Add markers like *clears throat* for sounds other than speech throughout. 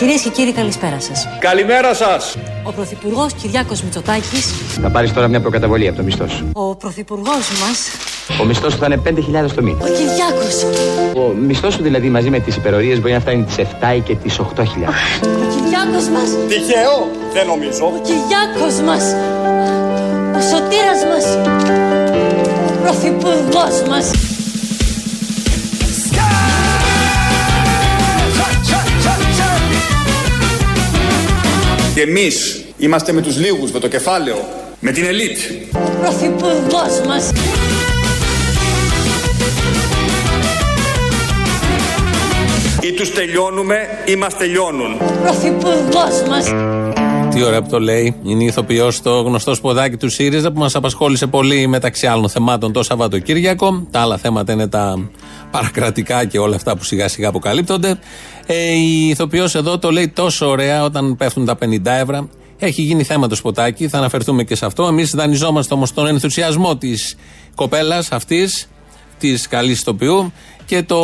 Κυρίες και κύριοι, καλησπέρα σας. Καλημέρα σας. Ο Πρωθυπουργός Κυριάκος Μητσοτάκης. Θα πάρεις τώρα μια προκαταβολή από το μισθός σου. Ο Πρωθυπουργός μας. Ο μισθός σου θα είναι 5.000 το μήνα. Ο Κυριάκος. Ο μισθός σου δηλαδή μαζί με τις υπερορίες μπορεί να φτάνει τις 7 και τις 8.000. Ο Κυριάκος μας. Τυχαίο, δεν νομίζω. Ο Κυριάκος μας. Ο σωτήρας μας. Ο Πρωθυπουργός μας. Και εμείς είμαστε με τους λίγους, με το κεφάλαιο, με την ελίτ. Ο Πρωθυπουργός μας. Ή τους τελειώνουμε ή μας τελειώνουν. Ο Πρωθυπουργός μας. Τι ωραία που το λέει. Είναι ηθοποιός το γνωστό σποδάκι του ΣΥΡΙΖΑ που μας απασχόλησε πολύ μεταξύ άλλων θεμάτων το Σαββατοκύριακο. Τα άλλα θέματα είναι τα παρακρατικά και όλα αυτά που σιγά σιγά αποκαλύπτονται. Ε, η ηθοποιός εδώ το λέει τόσο ωραία όταν πέφτουν τα 50 ευρώ. Έχει γίνει θέμα το σποτάκι, θα αναφερθούμε και σε αυτό. Εμείς δανειζόμαστε όμως τον ενθουσιασμό της κοπέλας αυτής, της καλής ηθοποιού και το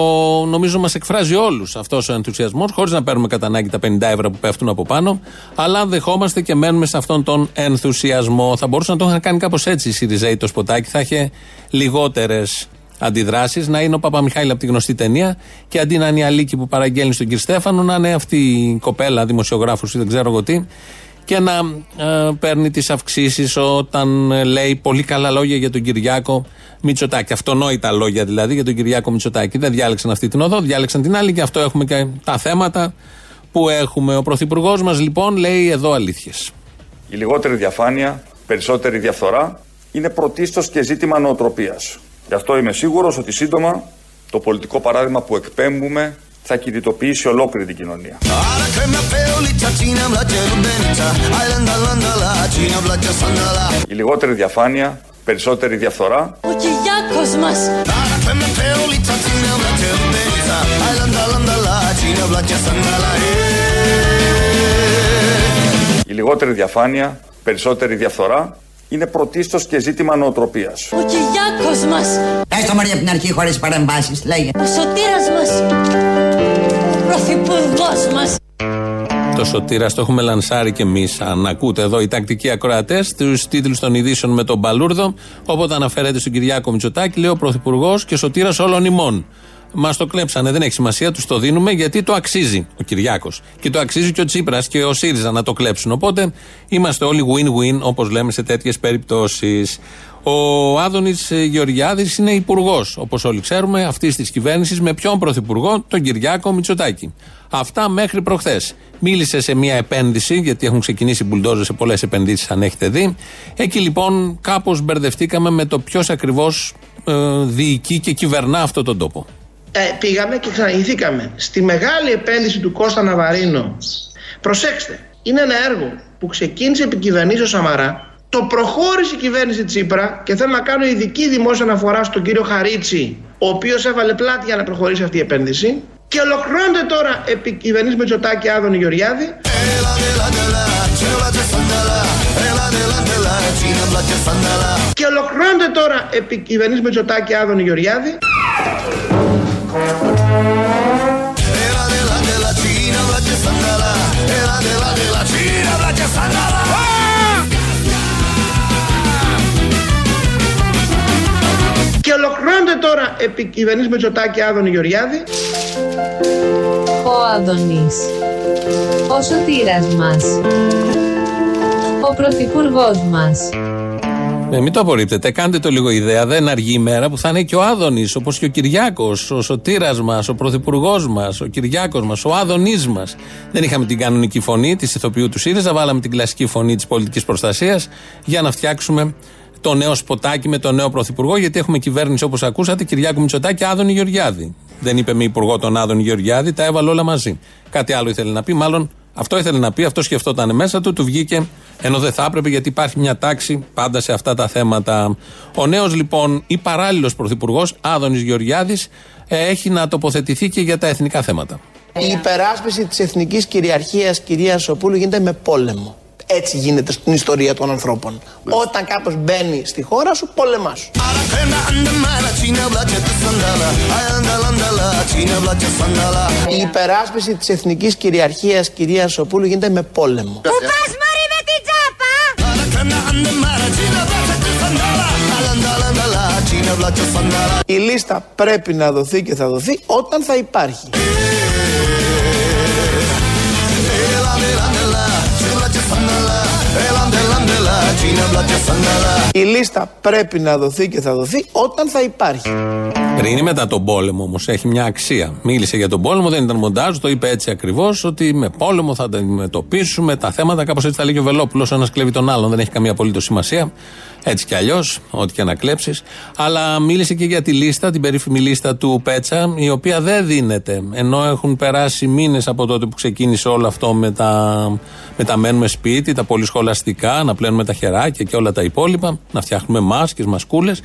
νομίζω μας εκφράζει όλους αυτός ο ενθουσιασμός, χωρίς να παίρνουμε κατά ανάγκη τα 50 ευρώ που πέφτουν από πάνω, αλλά δεχόμαστε και μένουμε σε αυτόν τον ενθουσιασμό. Θα μπορούσαν να το είχαν κάνει κάπως έτσι οι Σιριζέοι το σποτάκι, θα είχε λιγότερες αντιδράσεις, να είναι ο Παπαμιχάηλ από τη γνωστή ταινία και αντί να είναι η Αλίκη που παραγγέλνει στον κύριο Στέφανο, να είναι αυτή η κοπέλα, δημοσιογράφος ή δεν ξέρω εγώ τι, και να ε, παίρνει τις αυξήσεις όταν ε, λέει πολύ καλά λόγια για τον Κυριάκο Μητσοτάκη. Αυτονόητα λόγια δηλαδή για τον Κυριάκο Μητσοτάκη. Δεν διάλεξαν αυτή την οδό, διάλεξαν την άλλη και αυτό έχουμε και τα θέματα που έχουμε. Ο Πρωθυπουργός μας λοιπόν λέει εδώ αλήθειες. Η λιγότερη διαφάνεια, περισσότερη διαφθορά είναι πρωτίστως και ζήτημα νοοτροπίας. Γι' αυτό είμαι σίγουρος ότι σύντομα το πολιτικό παράδειγμα που εκπέμπουμε θα κινητοποιήσει ολόκληρη την κοινωνία. Η λιγότερη διαφάνεια, περισσότερη διαφθορά Ο Κυριάκος μας. Η λιγότερη διαφάνεια, περισσότερη διαφθορά είναι πρωτίστως και ζήτημα νοοτροπίας. Ο Κυριάκος μας. Πες το μωρή από την αρχή χωρίς παρεμβάσεις, λέγε. Ο σωτήρας μας. Ο Πρωθυπουργός μας. Το σωτήρας το έχουμε λανσάρει και εμείς. Αν ακούτε εδώ οι τακτικοί ακροατές, τους τίτλους των ειδήσεων με τον Μπαλούρδο, όποτε αναφέρεται στον Κυριάκο Μητσοτάκη, λέει ο Πρωθυπουργός και σωτήρας όλων ημών. Μα το κλέψανε, δεν έχει σημασία, τους το δίνουμε γιατί το αξίζει ο Κυριάκος. Και το αξίζει και ο Τσίπρας και ο ΣΥΡΙΖΑ να το κλέψουν. Οπότε είμαστε όλοι win-win, όπως λέμε σε τέτοιες περιπτώσεις. Ο Άδωνης Γεωργιάδης είναι υπουργός, όπως όλοι ξέρουμε, αυτής της κυβέρνησης με ποιον πρωθυπουργό, τον Κυριάκο Μητσοτάκη. Αυτά μέχρι προχθές. Μίλησε σε μια επένδυση, γιατί έχουν ξεκινήσει μπουλντόζες σε πολλές επενδύσεις, αν έχετε δει. Εκεί λοιπόν κάπως μπερδευτήκαμε με το ποιος ακριβώς ε, διοικεί και κυβερνά αυτόν τον τόπο. Ε, πήγαμε και ξαναγηθήκαμε. Στη μεγάλη επένδυση του Κώστα Ναβαρίνο. Προσέξτε, είναι ένα έργο που ξεκίνησε επί κυβερνήσεως Σαμαρά, το προχώρησε η κυβέρνηση Τσίπρα και θέλω να κάνω ειδική δημόσια αναφορά στον κύριο Χαρίτσι, ο οποίος έβαλε πλάτη για να προχωρήσει αυτή η επένδυση. Και ολοκληρώνεται τώρα επί κυβερνήσης Μητσοτάκη Άδωνη Γεωργιάδη. Και ολοκληρώνεται τώρα επί κυβερνήσης Μητσοτάκη Άδωνη Γεωργιάδη και ολοκληρώνεται τώρα επί κυβερνήσης Μητσοτάκη Άδωνη Γεωργιάδη Ο Αδωνής. Ο σωτήρας μας. Ο πρωθυπουργός μας. Ε, μην το απορρίπτετε, κάντε το λίγο ιδέα. Δεν αργεί η μέρα που θα είναι και ο Άδωνης, όπως και ο Κυριάκος, ο σωτήρας μας, ο πρωθυπουργός μας, ο Κυριάκος μας, ο Άδωνής μας. Δεν είχαμε την κανονική φωνή της ηθοποιού του ΣΥΡΙΖΑ, βάλαμε την κλασική φωνή της πολιτικής προστασίας για να φτιάξουμε το νέο σποτάκι με τον νέο πρωθυπουργό, γιατί έχουμε κυβέρνηση όπως ακούσατε, Κυριάκο Μητσοτάκη, Άδωνη Γεωργιάδη. Δεν είπε με υπουργό τον Άδωνη Γεωργιάδη, τα έβαλε όλα μαζί. Κάτι άλλο ήθελε να πει, μάλλον αυτό ήθελε να πει, αυτό σκεφτόταν μέσα του, του βγήκε ενώ δεν θα έπρεπε γιατί υπάρχει μια τάξη πάντα σε αυτά τα θέματα. Ο νέος λοιπόν ή παράλληλο πρωθυπουργός, Άδωνης Γεωργιάδης, έχει να τοποθετηθεί και για τα εθνικά θέματα. Η υπεράσπιση της εθνικής κυριαρχίας κυρία Σοπούλου γίνεται με πόλεμο. Έτσι γίνεται στην ιστορία των ανθρώπων. Όταν κάποιος μπαίνει στη χώρα σου, πόλεμά σου. Η υπεράσπιση της εθνικής κυριαρχίας κυρία Σοπούλου γίνεται με πόλεμο. Πού πας μωρή με την τσάπα Η λίστα πρέπει να δοθεί και θα δοθεί όταν θα υπάρχει. Η λίστα πρέπει να δοθεί και θα δοθεί όταν θα υπάρχει. Πριν ή μετά τον πόλεμο όμως έχει μια αξία. Μίλησε για τον πόλεμο, δεν ήταν μοντάζ, το είπε έτσι ακριβώς ότι με πόλεμο θα τα αντιμετωπίσουμε τα θέματα. Κάπως έτσι τα λέγει ο Βελόπουλος. Ένας κλέβει τον άλλον, δεν έχει καμία απολύτως σημασία. Έτσι κι αλλιώς, ό,τι και να κλέψεις. Αλλά μίλησε και για τη λίστα, την περίφημη λίστα του Πέτσα, η οποία δεν δίνεται. Ενώ έχουν περάσει μήνες από τότε που ξεκίνησε όλο αυτό με τα, με τα μένουμε σπίτι, τα πολυσχολαστικά, να πλένουμε τα χεράκια και όλα τα υπόλοιπα, να φτιάχνουμε μάσκες, μασκούλες.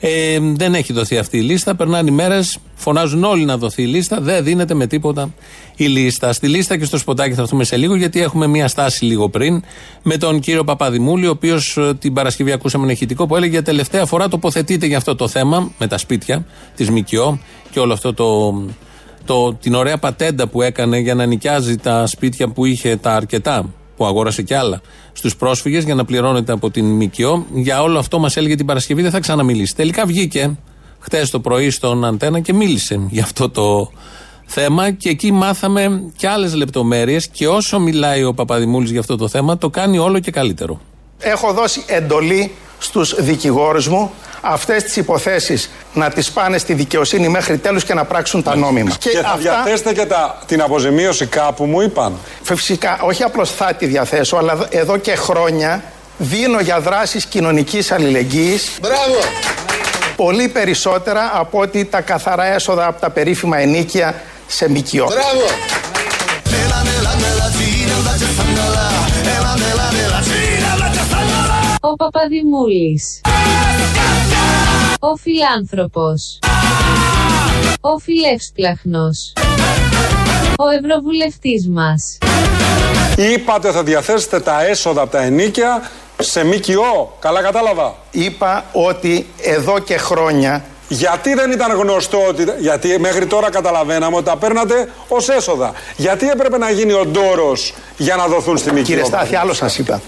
Ε, δεν έχει δοθεί αυτή η λίστα. Περνάνε οι μέρες, φωνάζουν όλοι να δοθεί η λίστα. Δεν δίνεται με τίποτα η λίστα. Στη λίστα και στο σποτάκι θα έρθουμε σε λίγο, γιατί έχουμε μία στάση λίγο πριν με τον κύριο Παπαδημούλη, ο οποίος την Παρασκευή ακούσαμε ένα ηχητικό που έλεγε για τελευταία φορά τοποθετείται για αυτό το θέμα με τα σπίτια της ΜΚΟ και όλο αυτό το, το, την ωραία πατέντα που έκανε για να νοικιάζει τα σπίτια που είχε τα αρκετά που αγόρασε κι άλλα στους πρόσφυγες για να πληρώνεται από την ΜΚΟ. Για όλο αυτό μας έλεγε την Παρασκευή δεν θα ξαναμιλήσει. Τελικά βγήκε χτες το πρωί στον Αντένα και μίλησε για αυτό το θέμα και εκεί μάθαμε και άλλες λεπτομέρειες. Και όσο μιλάει ο Παπαδημούλης για αυτό το θέμα, το κάνει όλο και καλύτερο. Έχω δώσει εντολή στους δικηγόρους μου αυτές τις υποθέσεις να τις πάνε στη δικαιοσύνη μέχρι τέλους και να πράξουν τα νόμιμα. Και, θα διαθέσετε και τα, την αποζημίωση κάπου μου είπαν. Φυσικά, όχι απλώς θα τη διαθέσω, αλλά εδώ- εδώ και χρόνια δίνω για δράσεις κοινωνικής αλληλεγγύης Μπράβο! πολύ περισσότερα από ότι τα καθαρά έσοδα από τα περίφημα ενίκια σε ΜΚΟ. Μπράβο! Ο Παπαδημούλης. Ο Φιλάνθρωπος. Ο Φιλεύσπλαχνος. Ο Ευρωβουλευτής μας. Είπατε θα διαθέσετε τα έσοδα από τα ενίκια σε ΜΚΟ. Καλά κατάλαβα. Είπα ότι εδώ και χρόνια Γιατί δεν ήταν γνωστό ότι. Γιατί μέχρι τώρα καταλαβαίναμε ότι τα παίρνατε ως έσοδα. Γιατί έπρεπε να γίνει ο ντόρος για να δοθούν στη ΜΚΟ. Κύριε Στάθη, άλλο σας είπα.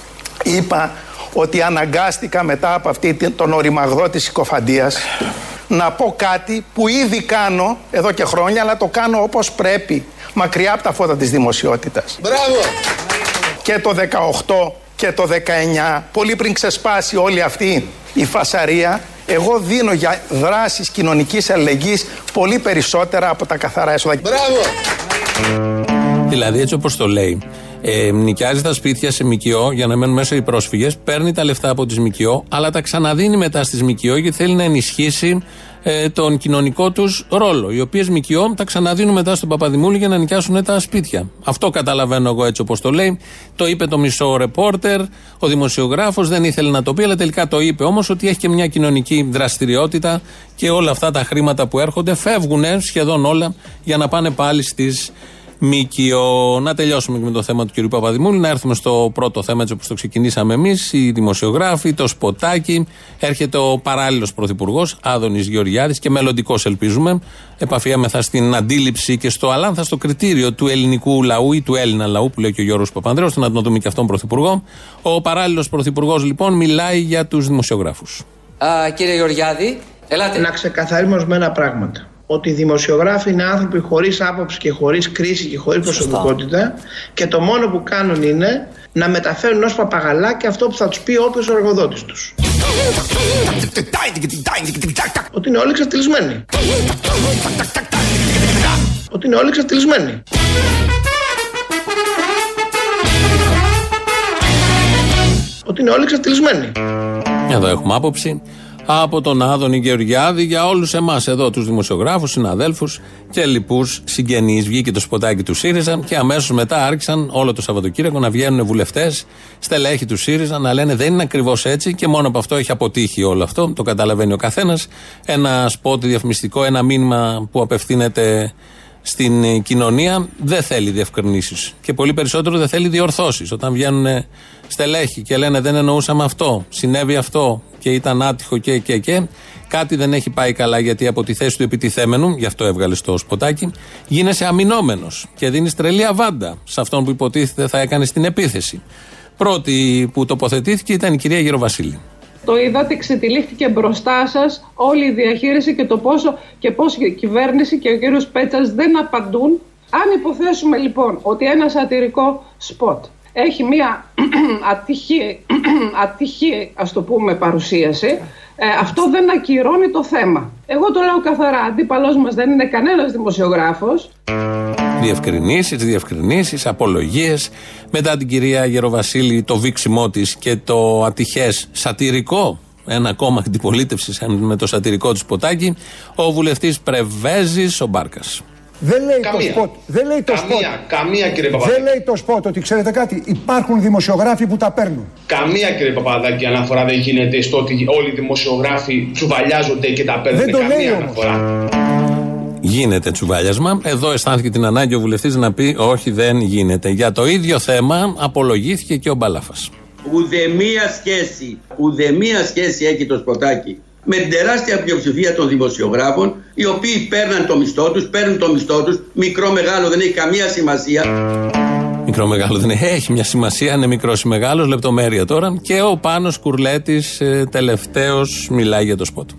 Είπα ότι αναγκάστηκα μετά από αυτή την- τον οριμαγδό της συκοφαντίας να πω κάτι που ήδη κάνω εδώ και χρόνια, αλλά το κάνω όπως πρέπει, μακριά από τα φώτα της δημοσιότητας. Μπράβο! Και το 18 και το 19, πολύ πριν ξεσπάσει όλη αυτή η φασαρία, εγώ δίνω για δράσεις κοινωνικής αλληλεγγύης πολύ περισσότερα από τα καθαρά έσοδα. Μπράβο! Δηλαδή, έτσι όπως το λέει, ε, νοικιάζει τα σπίτια σε ΜΚΟ για να μένουν μέσα οι πρόσφυγες, παίρνει τα λεφτά από τις ΜΚΟ, αλλά τα ξαναδίνει μετά στις ΜΚΟ γιατί θέλει να ενισχύσει ε, τον κοινωνικό τους ρόλο. Οι οποίες ΜΚΟ τα ξαναδίνουν μετά στον Παπαδημούλη για να νοικιάσουν τα σπίτια. Αυτό καταλαβαίνω εγώ έτσι όπως το λέει. Το είπε το μισό ρεπόρτερ, ο δημοσιογράφος δεν ήθελε να το πει, αλλά τελικά το είπε όμως ότι έχει και μια κοινωνική δραστηριότητα και όλα αυτά τα χρήματα που έρχονται φεύγουν σχεδόν όλα για να πάνε πάλι στις ΜΚΟ. Να τελειώσουμε και με το θέμα του κ. Παπαδημούλη, να έρθουμε στο πρώτο θέμα έτσι όπως το ξεκινήσαμε εμείς. Οι δημοσιογράφοι, το σποτάκι. Έρχεται ο παράλληλος πρωθυπουργός, Άδωνης Γεωργιάδης και μελλοντικός ελπίζουμε. Επαφιέμεθα στην αντίληψη και στο αλάνθαστο κριτήριο του ελληνικού λαού ή του Έλληνα λαού που λέει και ο Γιώργος Παπανδρέου. Να τον δούμε και αυτόν πρωθυπουργό. Ο παράλληλος πρωθυπουργός λοιπόν μιλάει για τους δημοσιογράφους. Α, κύριε Γεωργιάδη, ελάτε. Να ξεκαθαρίσουμε ορισμένα πράγματα. Ότι οι δημοσιογράφοι είναι άνθρωποι χωρίς άποψη και χωρίς κρίση και χωρίς προσωπικότητα και το μόνο που κάνουν είναι να μεταφέρουν ως παπαγαλάκια αυτό που θα τους πει όποιος ο εργοδότης τους. Ότι είναι όλοι εξατελισμένοι. Ότι είναι όλοι εξατελισμένοι. Ότι είναι όλοι εξατελισμένοι. Εδώ έχουμε άποψη από τον Άδωνη Γεωργιάδη για όλους εμάς εδώ, τους δημοσιογράφους, συναδέλφους και λοιπούς συγγενείς. Βγήκε το σποτάκι του ΣΥΡΙΖΑ και αμέσως μετά άρχισαν όλο το Σαββατοκύριακο να βγαίνουν βουλευτές, στελέχη του ΣΥΡΙΖΑ, να λένε δεν είναι ακριβώς έτσι και μόνο από αυτό έχει αποτύχει όλο αυτό. Το καταλαβαίνει ο καθένας. Ένα σπότ διαφημιστικό, ένα μήνυμα που απευθύνεται στην ε, κοινωνία δεν θέλει διευκρινήσεις. Και πολύ περισσότερο δεν θέλει διορθώσεις. Όταν βγαίνουν στελέχη και λένε δεν εννοούσαμε αυτό, συνέβη αυτό και ήταν άτυχο και και και. Κάτι δεν έχει πάει καλά γιατί από τη θέση του επιτιθέμενου, γι' αυτό έβγαλε στο σποτάκι, γίνεσαι αμυνόμενος και δίνεις τρελή αβάντα σε αυτόν που υποτίθεται θα έκανε στην επίθεση. Πρώτη που τοποθετήθηκε ήταν η κυρία Γεροβασίλη. Το είδατε, ξετυλίχθηκε μπροστά σας όλη η διαχείριση και το πόσο και πώς η κυβέρνηση και ο κύριος Πέτσας δεν απαντούν. Αν υποθέσουμε λοιπόν ότι ένα σατυρικό σποτ έχει μία *clears throat* ατυχή, *clears throat* ατυχή ας το πούμε παρουσίαση, ε, αυτό δεν ακυρώνει το θέμα. Εγώ το λέω καθαρά, αντίπαλός μας δεν είναι κανένας δημοσιογράφος. Διευκρινήσεις, διευκρινήσεις, απολογίες. Μετά την κυρία Γεροβασίλη, το βήξιμό της και το ατυχές σατυρικό, ένα κόμμα αντιπολίτευσης με το σατυρικό του ποτάκι, ο βουλευτής Πρεβέζης, ο Μπάρκας. Δεν λέει Καμία. το σποτ. Δεν λέει το Καμία, σποτ. καμία κύριε Δεν Παπαδάκη. λέει το σποτ ότι ξέρετε κάτι. Υπάρχουν δημοσιογράφοι που τα παίρνουν. Καμία κύριε Παπαδάκη αναφορά δεν γίνεται στο ότι όλοι οι δημοσιογράφοι τσουβαλιάζονται και τα παίρνουν. Δεν το Καμία λέει όμως. αναφορά. Γίνεται τσουβάλιασμα. Εδώ αισθάνθηκε την ανάγκη ο βουλευτής να πει: Όχι, δεν γίνεται. Για το ίδιο θέμα απολογήθηκε και ο Μπαλάφας. Ουδεμία σχέση, ουδεμία σχέση έχει το σποτάκι με την τεράστια πλειοψηφία των δημοσιογράφων οι οποίοι παίρναν το μισθό τους, παίρνουν το μισθό τους, μικρό μεγάλο δεν έχει καμία σημασία. Μικρό μεγάλο δεν έχει. Έχει μια σημασία, είναι μικρός ή μεγάλος, λεπτομέρεια τώρα. Και ο Πάνος Κουρλέτης ε, τελευταίος μιλάει για το σποτ.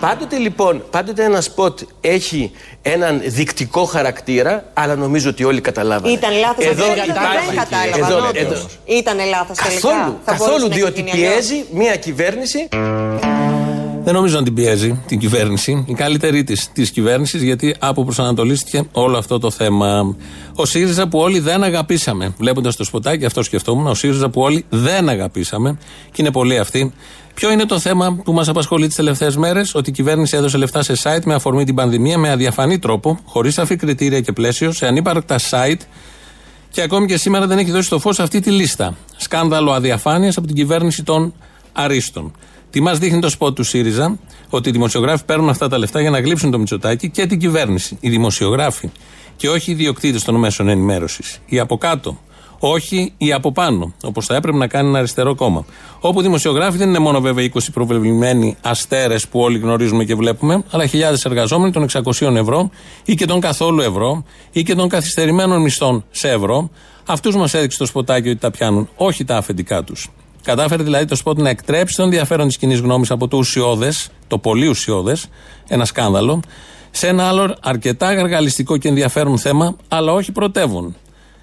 Πάντοτε λοιπόν, πάντοτε ένα σποτ έχει έναν δεικτικό χαρακτήρα, αλλά νομίζω ότι όλοι καταλάβανε. Ήταν λάθος Εδώ αυτό, δεν υπάρχει- κατάλαβα. εδώ- όντως. εδώ- Ήταν λάθος τελικά. Καθόλου, Θα μπορούσε καθόλου να έχει διότι γίνει αλλιώς. πιέζει μια κυβέρνηση Δεν νομίζω να την πιέζει την κυβέρνηση, η καλύτερη της της κυβέρνησης, γιατί από προσανατολίστηκε όλο αυτό το θέμα. Ο ΣΥΡΙΖΑ που όλοι δεν αγαπήσαμε. Βλέποντας το σποτάκι, αυτό σκεφτόμουν. Ο ΣΥΡΙΖΑ που όλοι δεν αγαπήσαμε, και είναι πολλοί αυτοί. Ποιο είναι το θέμα που μας απασχολεί τις τελευταίες μέρες, Ότι η κυβέρνηση έδωσε λεφτά σε site με αφορμή την πανδημία με αδιαφανή τρόπο, χωρίς σαφή κριτήρια και πλαίσιο, σε ανύπαρκτα site και ακόμη και σήμερα δεν έχει δώσει το φως αυτή τη λίστα. Σκάνδαλο αδιαφάνειας από την κυβέρνηση των Αρίστων. Τι μας δείχνει το σποτ του ΣΥΡΙΖΑ, ότι οι δημοσιογράφοι παίρνουν αυτά τα λεφτά για να γλύψουν το Μητσοτάκι και την κυβέρνηση. Οι δημοσιογράφοι και όχι οι ιδιοκτήτες των μέσων ενημέρωσης. Οι από κάτω. Όχι οι από πάνω, όπως θα έπρεπε να κάνει ένα αριστερό κόμμα. Όπου δημοσιογράφοι δεν είναι μόνο βέβαια 20 προβεβλημένοι αστέρες που όλοι γνωρίζουμε και βλέπουμε, αλλά χιλιάδες εργαζόμενοι των 600 ευρώ ή και των καθόλου ευρώ ή και των καθυστερημένων μισθών σε ευρώ. Αυτούς μας έδειξε το σποτάκι ότι τα πιάνουν, όχι τα αφεντικά τους. Κατάφερε δηλαδή το σποτ να εκτρέψει το ενδιαφέρον της κοινής γνώμης από το ουσιώδες, το πολύ ουσιώδες, ένα σκάνδαλο, σε ένα άλλο αρκετά γαργαλιστικό και ενδιαφέρον θέμα, αλλά όχι πρωτεύον.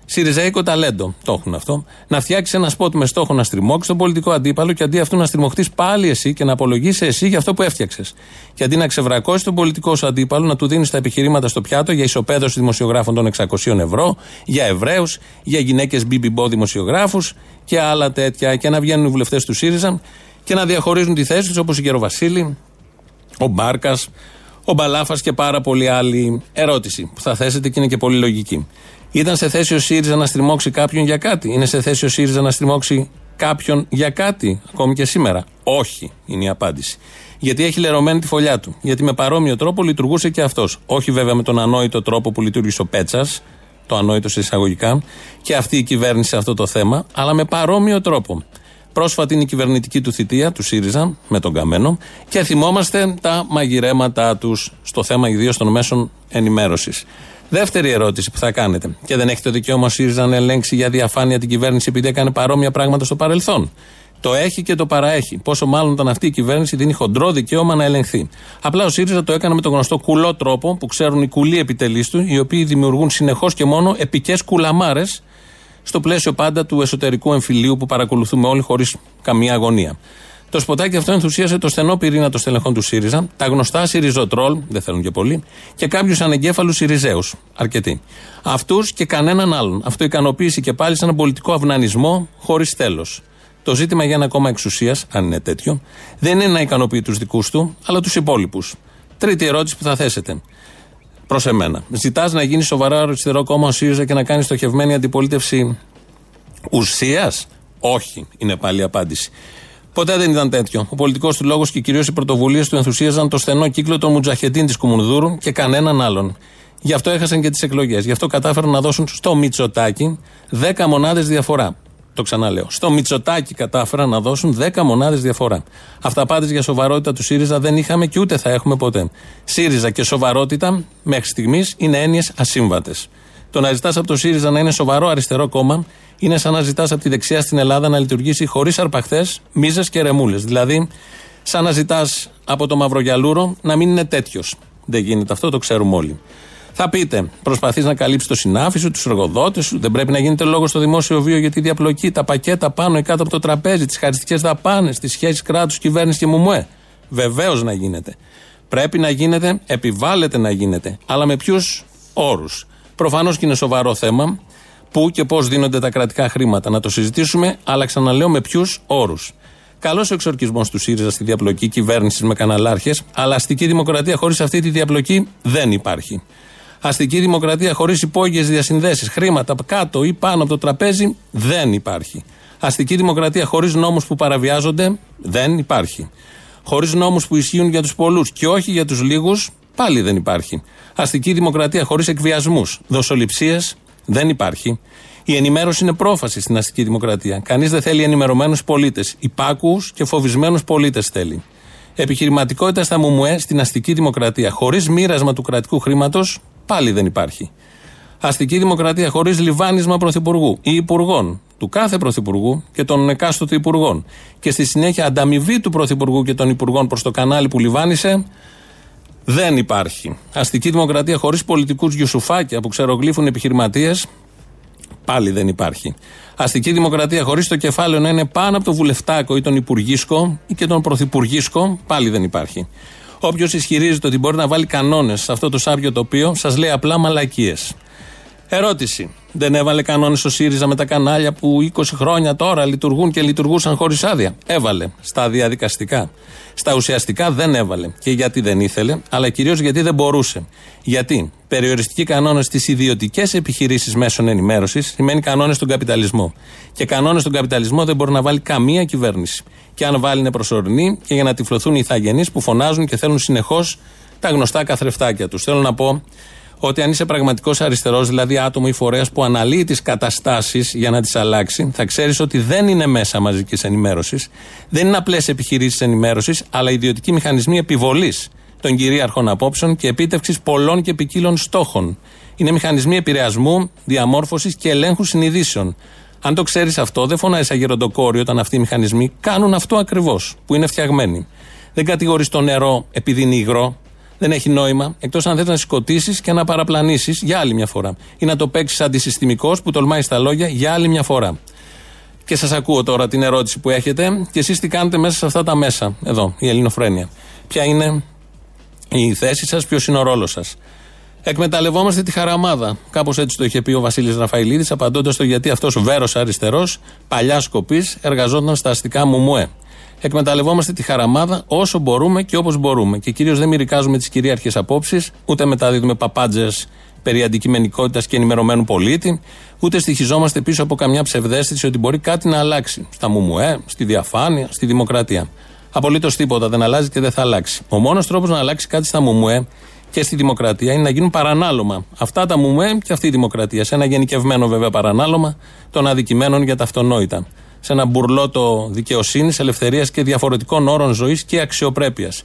Σιριζέικο ταλέντο, το έχουν αυτό. Να φτιάξει ένα σποτ με στόχο να στριμώξει τον πολιτικό αντίπαλο και αντί αυτού να στριμωχτείς πάλι εσύ και να απολογείσαι εσύ για αυτό που έφτιαξες. Και αντί να ξεβρακώσεις τον πολιτικό σου αντίπαλο, να του δίνεις τα επιχειρήματα στο πιάτο για ισοπέδωση δημοσιογράφων των 600 ευρώ, για Εβραίους, για γυναίκες BBBO δημοσιογράφους και άλλα τέτοια. Και να βγαίνουν οι βουλευτές του ΣΥΡΙΖΑ και να διαχωρίζουν τη θέση τους όπως η Γεροβασίλη, ο Μπάρκας, ο Μπαλάφας και πάρα πολλοί άλλοι. Ερώτηση που θα θέσετε και είναι και πολύ λογική. Ήταν σε θέση ο ΣΥΡΙΖΑ να στριμώξει κάποιον για κάτι; Είναι σε θέση ο ΣΥΡΙΖΑ να στριμώξει κάποιον για κάτι, ακόμη και σήμερα; Όχι, είναι η απάντηση. Γιατί έχει λερωμένη τη φωλιά του. Γιατί με παρόμοιο τρόπο λειτουργούσε και αυτός. Όχι βέβαια με τον ανόητο τρόπο που λειτουργήσε ο Πέτσας, το ανόητο σε εισαγωγικά, και αυτή η κυβέρνηση σε αυτό το θέμα, αλλά με παρόμοιο τρόπο. Πρόσφατη είναι η κυβερνητική του θητεία, του ΣΥΡΙΖΑ, με τον Καμένο, και θυμόμαστε τα μαγειρέματά τους στο θέμα ιδίως των μέσων ενημέρωσης. Δεύτερη ερώτηση που θα κάνετε. Και δεν έχει το δικαίωμα ο ΣΥΡΙΖΑ να ελέγξει για διαφάνεια την κυβέρνηση επειδή έκανε παρόμοια πράγματα στο παρελθόν. Το έχει και το παραέχει. Πόσο μάλλον όταν αυτή η κυβέρνηση δίνει χοντρό δικαίωμα να ελεγχθεί. Απλά ο ΣΥΡΙΖΑ το έκανε με τον γνωστό κουλό τρόπο που ξέρουν οι κουλοί επιτελείς του, οι οποίοι δημιουργούν συνεχώς και μόνο επικές κουλαμάρες στο πλαίσιο πάντα του εσωτερικού εμφυλίου που παρακολουθούμε όλοι χωρίς καμία αγωνία. Το σποτάκι αυτό ενθουσίασε το στενό πυρήνα των στελεχών του ΣΥΡΙΖΑ, τα γνωστά ΣΥΡΙΖΟΤΡΟΛ, δεν θέλουν και πολλοί, και κάποιους ανεγκέφαλους ΣΥΡΙΖΕΟΥ. Αρκετοί. Αυτούς και κανέναν άλλον. Αυτό ικανοποίησε και πάλι σε έναν πολιτικό αυνανισμό χωρίς τέλος. Το ζήτημα για ένα κόμμα εξουσίας, αν είναι τέτοιο, δεν είναι να ικανοποιεί τους δικούς του, αλλά τους υπόλοιπους. Τρίτη ερώτηση που θα θέσετε. Προς εμένα. Ζητάς να γίνει σοβαρά αριστερό κόμμα ο ΣΥΡΙΖΑ και να κάνει στοχευμένη αντιπολίτευση ουσίας; Όχι, είναι πάλι η απάντηση. Ποτέ δεν ήταν τέτοιο. Ο πολιτικός του λόγο και κυρίως οι πρωτοβουλίες του ενθουσίαζαν το στενό κύκλο των Μουτζαχετίν της Κουμουνδούρου και κανέναν άλλον. Γι' αυτό έχασαν και τις εκλογές. Γι' αυτό κατάφεραν να δώσουν στο Μητσοτάκι 10 μονάδες διαφορά. Το ξαναλέω. Στο Μητσοτάκι κατάφεραν να δώσουν 10 μονάδες διαφορά. Αυταπάτε για σοβαρότητα του ΣΥΡΙΖΑ δεν είχαμε και ούτε θα έχουμε ποτέ. ΣΥΡΙΖΑ και σοβαρότητα μέχρι στιγμής είναι έννοιες ασύμβατες. Το να ζητάς από το ΣΥΡΙΖΑ να είναι σοβαρό αριστερό κόμμα είναι σαν να ζητάς από τη δεξιά στην Ελλάδα να λειτουργήσει χωρίς αρπαχθέ, μίζες και ρεμούλες. Δηλαδή, σαν να ζητάς από το Μαυρογιαλούρο να μην είναι τέτοιος. Δεν γίνεται αυτό, το ξέρουμε όλοι. Θα πείτε, προσπαθείς να καλύψεις το συνάφι σου, τους εργοδότες σου, δεν πρέπει να γίνεται λόγος στο δημόσιο βίο για τη διαπλοκή, τα πακέτα πάνω ή κάτω από το τραπέζι, τις χαριστικές δαπάνες, τις σχέσεις κράτους, κυβέρνηση και μουμουέ. Βεβαίως να γίνεται. Πρέπει να γίνεται, επιβάλλεται να γίνεται. Αλλά με ποιους όρους. Προφανώς και είναι σοβαρό θέμα. Πού και πώς δίνονται τα κρατικά χρήματα. Να το συζητήσουμε, αλλά ξαναλέω με ποιους όρους. Καλός ο εξορκισμός του ΣΥΡΙΖΑ στη διαπλοκή κυβέρνησης με καναλάρχες, αλλά αστική δημοκρατία χωρίς αυτή τη διαπλοκή δεν υπάρχει. Αστική δημοκρατία χωρίς υπόγειες διασυνδέσεις, χρήματα κάτω ή πάνω από το τραπέζι δεν υπάρχει. Αστική δημοκρατία χωρίς νόμους που παραβιάζονται δεν υπάρχει. Χωρίς νόμους που ισχύουν για τους πολλούς και όχι για τους λίγους πάλι δεν υπάρχει. Αστική δημοκρατία χωρίς εκβιασμούς, δοσοληψίες δεν υπάρχει. Η ενημέρωση είναι πρόφαση στην αστική δημοκρατία. Κανείς δεν θέλει ενημερωμένους πολίτες. Υπάκου και φοβισμένους πολίτες θέλει. Επιχειρηματικότητα στα ΜΟΜΟΕ στην αστική δημοκρατία χωρίς μοίρασμα του κρατικού χρήματος πάλι δεν υπάρχει. Αστική δημοκρατία χωρίς λιβάνισμα πρωθυπουργού ή υπουργών, του κάθε πρωθυπουργού και των εκάστοτε υπουργών. Και στη συνέχεια ανταμοιβή του πρωθυπουργού και των υπουργών προς το κανάλι που λιβάνισε, δεν υπάρχει. Αστική δημοκρατία χωρίς πολιτικούς γιουσουφάκια που ξερογλύφουν επιχειρηματίες, πάλι δεν υπάρχει. Αστική δημοκρατία χωρίς το κεφάλαιο να είναι πάνω από το βουλευτάκο ή τον υπουργίσκο ή και τον πρωθυπουργίσκο, πάλι δεν υπάρχει. Όποιος ισχυρίζεται ότι μπορεί να βάλει κανόνες σε αυτό το σάπιο τοπίο, σας λέει απλά μαλακίες. Ερώτηση. Δεν έβαλε κανόνες ο ΣΥΡΙΖΑ με τα κανάλια που 20 χρόνια τώρα λειτουργούν και λειτουργούσαν χωρίς άδεια. Έβαλε. Στα διαδικαστικά. Στα ουσιαστικά δεν έβαλε. Και γιατί δεν ήθελε, αλλά κυρίως γιατί δεν μπορούσε. Γιατί περιοριστικοί κανόνες στις ιδιωτικές επιχειρήσεις μέσων ενημέρωσης σημαίνει κανόνες στον καπιταλισμό. Και κανόνες στον καπιταλισμό δεν μπορεί να βάλει καμία κυβέρνηση. Και αν βάλει είναι προσωρινή και για να τυφλωθούν οι ηθαγενείς που φωνάζουν και θέλουν συνεχώς τα γνωστά καθρεφτάκια τους. Θέλω να πω ότι αν είσαι πραγματικός αριστερός, δηλαδή άτομο ή φορέας που αναλύει τις καταστάσεις για να τις αλλάξει, θα ξέρεις ότι δεν είναι μέσα μαζικής ενημέρωσης, δεν είναι απλές επιχειρήσεις ενημέρωσης, αλλά ιδιωτικοί μηχανισμοί επιβολής των κυρίαρχων απόψεων και επίτευξης πολλών και ποικίλων στόχων. Είναι μηχανισμοί επηρεασμού, διαμόρφωσης και ελέγχου συνειδήσεων. Αν το ξέρεις αυτό, δεν φωνάει σαν γεροντοκόρη όταν αυτοί οι μηχανισμοί κάνουν αυτό ακριβώς που είναι φτιαγμένοι. Δεν κατηγορείς το νερό επειδή είναι υγρό, δεν έχει νόημα, εκτός αν θες να σκοτήσεις και να παραπλανήσεις για άλλη μια φορά. Ή να το παίξεις αντισυστημικός που τολμάει στα λόγια για άλλη μια φορά. Και σας ακούω τώρα την ερώτηση που έχετε και εσείς τι κάνετε μέσα σε αυτά τα μέσα. Εδώ, η Ελληνοφρένεια. Ποια είναι η θέση σας, ποιος είναι ο ρόλος σας. Εκμεταλλευόμαστε τη χαραμάδα. Κάπως έτσι το είχε πει ο Βασίλης Ραφαηλίδης, απαντώντας στο γιατί αυτός βέρος αριστερός, παλιά σκοπής, εργαζόταν στα αστικά μουμουέ εκμεταλλευόμαστε τη χαραμάδα όσο μπορούμε και όπως μπορούμε. Και κυρίως δεν μυρικάζουμε τις κυρίαρχες απόψεις, ούτε μεταδίδουμε παπάντζες περί αντικειμενικότητας και ενημερωμένου πολίτη, ούτε στοιχιζόμαστε πίσω από καμιά ψευδέστηση ότι μπορεί κάτι να αλλάξει. Στα ΜΟΜΟΕ, στη διαφάνεια, στη δημοκρατία. Απολύτως τίποτα δεν αλλάζει και δεν θα αλλάξει. Ο μόνος τρόπος να αλλάξει κάτι στα ΜΟΜΟΕ και στη δημοκρατία είναι να γίνουν παρανάλωμα. Αυτά τα ΜΟΜΟΕ και αυτή η δημοκρατία. Σε ένα γενικευμένο βέβαια παρανάλωμα των αδικημένων για τα αυτονόητα σε ένα μπουρλότο δικαιοσύνης, ελευθερίας και διαφορετικών όρων ζωής και αξιοπρέπειας.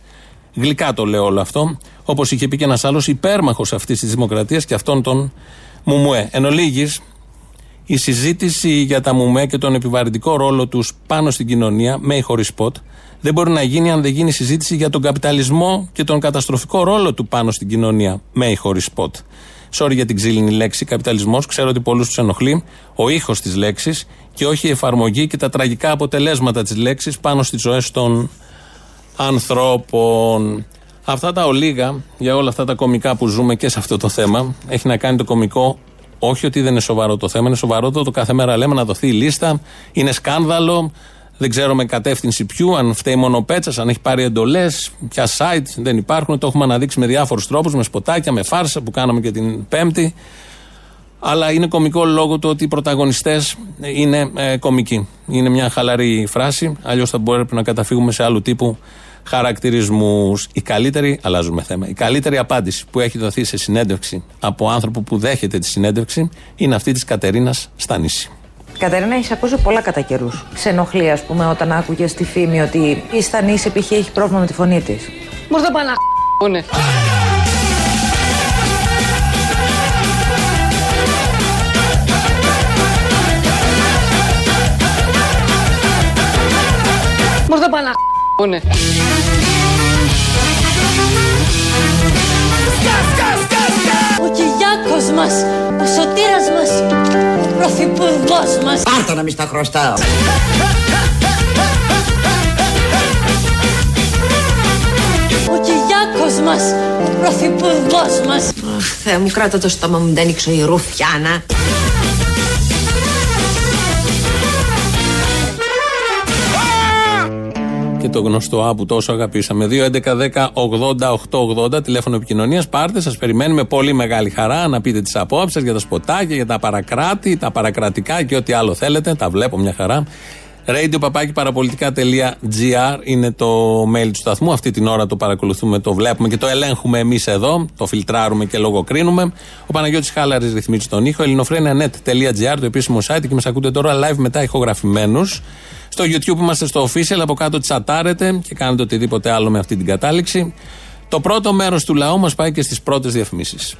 Γλυκά το λέω όλο αυτό, όπως είχε πει και ένας άλλος υπέρμαχος αυτής της δημοκρατίας και αυτών των Μουμουέ. Εν ολίγης, η συζήτηση για τα Μουμουέ και τον επιβαρυντικό ρόλο τους πάνω στην κοινωνία, με ή χωρί σποτ, δεν μπορεί να γίνει αν δεν γίνει συζήτηση για τον καπιταλισμό και τον καταστροφικό ρόλο του πάνω στην κοινωνία, με ή χωρί σποτ. Sorry για την ξύλινη λέξη, καπιταλισμός. Ξέρω ότι πολλούς τους ενοχλεί ο ήχος της λέξης και όχι η εφαρμογή και τα τραγικά αποτελέσματα της λέξης πάνω στις ζωές των ανθρώπων. Αυτά τα ολίγα για όλα αυτά τα κομικά που ζούμε και σε αυτό το θέμα έχει να κάνει το κομικό όχι ότι δεν είναι σοβαρό το θέμα, είναι σοβαρό το, το κάθε μέρα λέμε να δοθεί η λίστα, είναι σκάνδαλο, δεν ξέρω με κατεύθυνση ποιου, αν φταίει μόνο ο Πέτσας, αν έχει πάρει εντολές, ποια site δεν υπάρχουν. Το έχουμε αναδείξει με διάφορους τρόπους, με σποτάκια, με φάρσα που κάναμε και την Πέμπτη. Αλλά είναι κομικό λόγω του ότι οι πρωταγωνιστές είναι ε, κομικοί. Είναι μια χαλαρή φράση, αλλιώς θα μπορούμε να καταφύγουμε σε άλλου τύπου χαρακτηρισμούς. Η καλύτερη, αλλάζουμε θέμα, η καλύτερη απάντηση που έχει δοθεί σε συνέντευξη από άνθρωπο που δέχεται τη συνέντευξη είναι αυτή της Κατερίνας Στανίση. Κατερίνα, έχεις ακούσει πολλά κατά καιρούς. Σε ενοχλεί, ας πούμε, όταν άκουγες τη φήμη ότι η Στανή π.χ. έχει πρόβλημα με τη φωνή της. Μου το πάνε να Μου το πάνε να Ο Κυριάκος μας, ο σωτήρας μας, ο πρωθυπουργός μας. Πάρτα να μη στα χρωστάω. Ο Κυριάκος μας, ο πρωθυπουργός μας. Αχ, Θεέ μου, κράτα το στόμα μου, δεν ανοίξω η ρουφιάνα. Και το γνωστό Α που τόσο αγαπήσαμε. 2.11.10.80.880 τηλέφωνο επικοινωνίας. Πάρτε, σας περιμένουμε πολύ μεγάλη χαρά να πείτε τις απόψεις σας για τα σποτάκια, για τα παρακράτη, τα παρακρατικά και ό,τι άλλο θέλετε. Τα βλέπω μια χαρά. Radio παπάκι παραπολιτικά.gr είναι το mail του σταθμού. Αυτή την ώρα το παρακολουθούμε, το βλέπουμε και το ελέγχουμε εμείς εδώ. Το φιλτράρουμε και λογοκρίνουμε. Ο Παναγιώτης Χάλαρης ρυθμίζει τον ήχο. ελληνοφρένια.net.gr το επίσημο site και μας ακούτε τώρα live μετά ηχογραφημένους. Στο YouTube είμαστε στο official, από κάτω τσατάρετε και κάνετε οτιδήποτε άλλο με αυτή την κατάληξη. Το πρώτο μέρος του λαού μας πάει και στις πρώτες διαφημίσεις.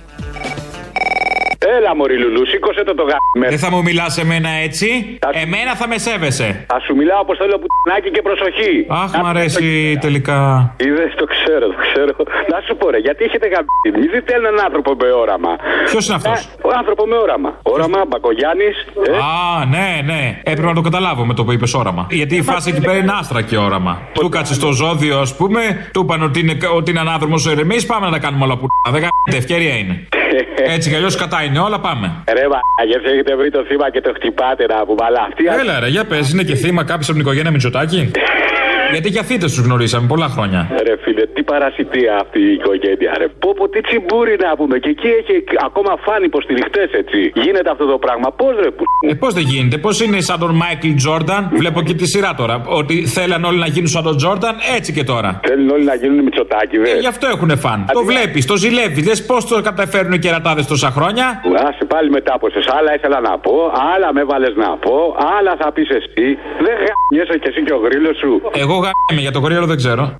Έλα, Μωρή Λουλού, σήκωσε το το γάμο. Δεν θα μου μιλάς σε μένα έτσι. Εμένα θα με σέβεσαι. Θα σου μιλάω όπως θέλω πουτινάκι και προσοχή. Αχ, μ' αρέσει τελικά. Είδε, το ξέρω, το ξέρω. Να σου πω, ρε, γιατί έχετε γαμπτεί. Μη δείτε έναν άνθρωπο με όραμα. Ποιος είναι αυτός; Ο άνθρωπο με όραμα. Όραμα, Μπακογιάννης. Ε. Α, ναι, ναι. Έπρεπε να το καταλάβω με το που είπες όραμα. Γιατί η φάση εκεί πέρα είναι άστρα και όραμα. Του κάτσε στο ζώδιο, ας πούμε, του είπαν ότι είναι, ότι είναι ανάδρομο ο Ερεμή, πάμε να τα κάνουμε όλα που. Δεν κάνετε, ευκαιρία είναι. *laughs* Έτσι κι αλλιώς κατά είναι όλα, πάμε. Ρε, γιατί έχετε βρει το θύμα και το χτυπάτε να που μπαλάχτη. Έλα, ρε, για πες, είναι και θύμα κάποιος από την οικογένεια Μητσοτάκη; *laughs* Γιατί για θύτες τους γνωρίσαμε πολλά χρόνια. Ρε φίλε, τι παρασιτία αυτή η οικογένεια, ρε. Πω, πω, τι τσιμπούρι να πούμε. Και εκεί έχει ακόμα φαν ή υποστηριχτές, έτσι. Γίνεται αυτό το πράγμα. Πώς, ρε, που. Ε, πώς δεν γίνεται, πώς είναι σαν τον Μάικλ Τζόρνταν. Βλέπω και τη σειρά τώρα. Ότι θέλαν όλοι να γίνουν σαν τον Τζόρνταν, έτσι και τώρα. Θέλουν όλοι να γίνουν Μητσοτάκη, δε. Ε, γι' αυτό έχουν φαν. Το βλέπεις, το ζηλεύεις. Δε πώς το καταφέρουν οι κερατάδες τόσα χρόνια; Άσε πάλι μετά από εσά. Άλλα ήθελα να πω, άλλα με βάλες να πω, άλλα θα πεις εσύ. Δεν γάμιεσαι κι εσύ και ο γρίλο σου. Εγώ γάμιε για το γρίλο δεν ξέρω.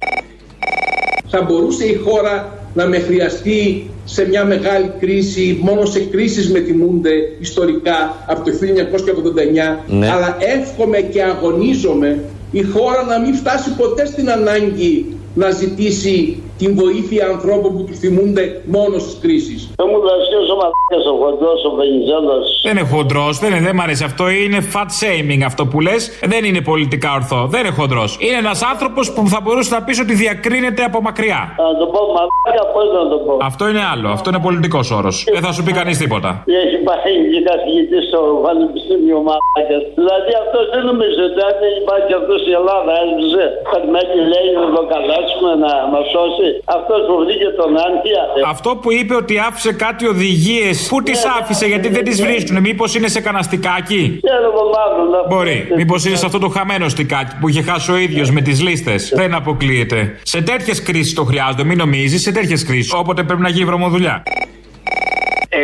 Θα μπορούσε η χώρα να με χρειαστεί σε μια μεγάλη κρίση, μόνο σε κρίσεις με τιμούνται ιστορικά από το 1989, Ναι. αλλά εύχομαι και αγωνίζομαι η χώρα να μην φτάσει ποτέ στην ανάγκη να ζητήσει την βοήθεια ανθρώπων που τους θυμούνται μόνος στις κρίσεις. Δεν μου δασκεύει ο μαλάκας ο χοντρός, ο Βενιζέλος. Δεν είναι χοντρός, δεν, είναι- δεν μ' αρέσει αυτό. Είναι fat shaming αυτό που λες. Δεν είναι πολιτικά ορθό. Δεν είναι χοντρός. Είναι ένας άνθρωπος που θα μπορούσε να πεις ότι διακρίνεται από μακριά. Να το πω μαλάκα, πώς να το πω; Αυτό είναι άλλο. Αυτό είναι πολιτικός όρος. Δεν θα σου πει κανείς τίποτα. Έχει πάει και καθηγητή στο Πανεπιστήμιο Μαλάκας. Δηλαδή αυτός δεν νομίζω ότι αν δεν υπάρχει αυτός η Ελλάδα, έλειψε. Κατ' λέει να το καλέσουμε να μα σώσει. Αυτός που βρήκε τον Άντια. Αυτό που είπε ότι άφησε κάτι οδηγίες. Πού τις άφησε, γιατί δεν τις βρίσκουν. Μήπως είναι σε καναστικάκι; Ξέρω εγώ μάλλον. να- Μπορεί. Μήπως είναι σε αυτό το χαμένο στικάκι που είχε χάσει ο ίδιος με τις λίστες. Δεν αποκλείεται. Σε τέτοιες κρίσεις το χρειάζονται, μην νομίζεις, σε τέτοιες κρίσεις. Όποτε πρέπει να γίνει βρωμοδουλειά.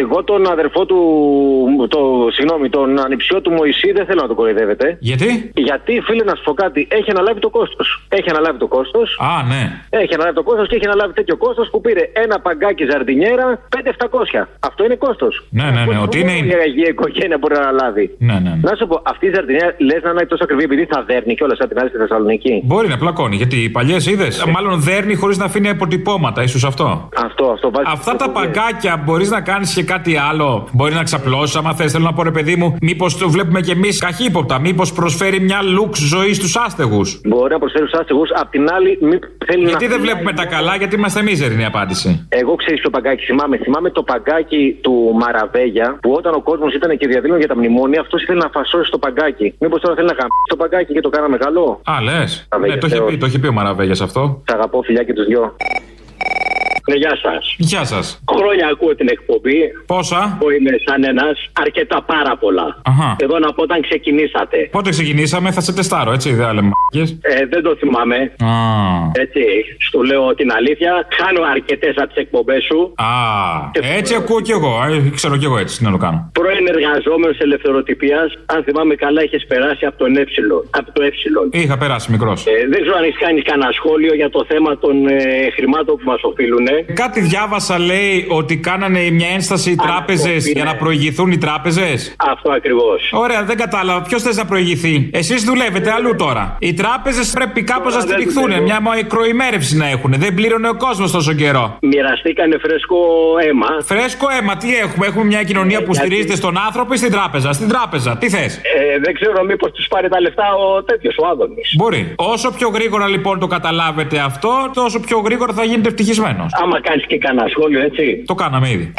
Εγώ τον αδερφό του, το, συγγνώμη, τον ανιψιό του Μωυσή δεν θέλω να τον κοροϊδεύετε. Γιατί; Γιατί, φίλε, να σου πω κάτι, έχει αναλάβει το κόστος. Έχει αναλάβει το κόστος. Α, ναι. Έχει αναλάβει το κόστος και έχει αναλάβει τέτοιο κόστος που πήρε ένα παγκάκι ζαρντινιέρα 5-700. Αυτό είναι κόστος. Ναι, ναι, ναι. Ότι είναι. Η αγία οικογένεια μπορεί να αναλάβει; Ναι, ναι. Να σου πω, αυτή η ζαρντινιέρα λες να είναι τόσο ακριβή επειδή θα δέρνει και όλα σαν την άλλη στη Θεσσαλονίκη; Μπορεί να πλακώνει, γιατί οι παλιές είδες. Μάλλον δέρνει χωρίς να αφήνει αποτυπώματα, ίσως αυτό. Αυτό, αυτό βάζει. Αυτά τα παγκάκια μπορείς να κάνεις και κάτι άλλο. Μπορεί να ξαπλώσει, άμα θες. Θέλω να πω, ρε παιδί μου, μήπως το βλέπουμε κι εμείς καχύποπτα; Μήπως προσφέρει μια λουξ ζωή στους άστεγους; Μπορεί να προσφέρει στους άστεγους, απ' την άλλη μη θέλει Γιατί να. δεν βλέπουμε τα καλά, γιατί είμαστε μίζεροι είναι η απάντηση. Εγώ ξέρεις ποιο παγκάκι θυμάμαι. Θυμάμαι το παγκάκι του Μαραβέγια που όταν ο κόσμος ήταν και διαδήλωνε για τα μνημόνια, αυτός ήθελε να φασώσει το παγκάκι. Μήπως τώρα θέλει να γαμπήσει το παγκάκι και το κάναμε καλό. Α, λες. Τα Ναι, το είχε Θεός. πει, το είχε πει ο Μαραβέγιας αυτό. Σ' αγαπώ, φιλιά και τους δυο. Ναι, γεια σας. Γεια σας. Χρόνια ακούω την εκπομπή. Πόσα; Εγώ είμαι σαν ένας. Αρκετά πάρα πολλά. Αχα. Εδώ να πω όταν ξεκινήσατε. Πότε ξεκινήσαμε, θα σε τεστάρω, έτσι, δεν λέμε μ***κες. Ε, δεν το θυμάμαι. Α. Έτσι, σου λέω την αλήθεια. Χάνω αρκετές από τις εκπομπές σου. Α, έτσι ακούω κι εγώ. Ε, ξέρω κι εγώ έτσι να το κάνω. Πρώην εργαζόμενος ελευθεροτυπίας, αν θυμάμαι καλά, είχε περάσει από τον Ε. Από το Ε. Είχα περάσει μικρός. Ε, δεν ξέρω αν έχεις κάνει κανένα σχόλιο για το θέμα των ε, χρημάτων που μας οφείλουν. Κάτι διάβασα λέει ότι κάνανε μια ένσταση οι τράπεζες για να προηγηθούν οι τράπεζες. Αυτό ακριβώς. Ωραία, δεν κατάλαβα. Ποιος θες να προηγηθεί; Εσείς δουλεύετε αλλού τώρα. Οι τράπεζες πρέπει κάπως να δεν στηριχθούν. δουλεύω. Μια μικροημέρευση να έχουν. Δεν πλήρωνε ο κόσμος τόσο καιρό. Μοιραστήκανε φρέσκο αίμα. Φρέσκο αίμα, τι έχουμε; Έχουμε μια κοινωνία που γιατί- στηρίζεται στον άνθρωπο ή στην τράπεζα; Στην τράπεζα, τι θες; Ε, δεν ξέρω μήπως τους πάρει τα λεφτά ο τέτοιος, ο Άδωνης. Μπορεί. Όσο πιο γρήγορα λοιπόν το καταλάβετε αυτό, τόσο πιο γρήγορα θα γίνετε ευτυχισμένος. Άμα κάνεις και κανένα σχόλιο, έτσι. Το κάναμε ήδη.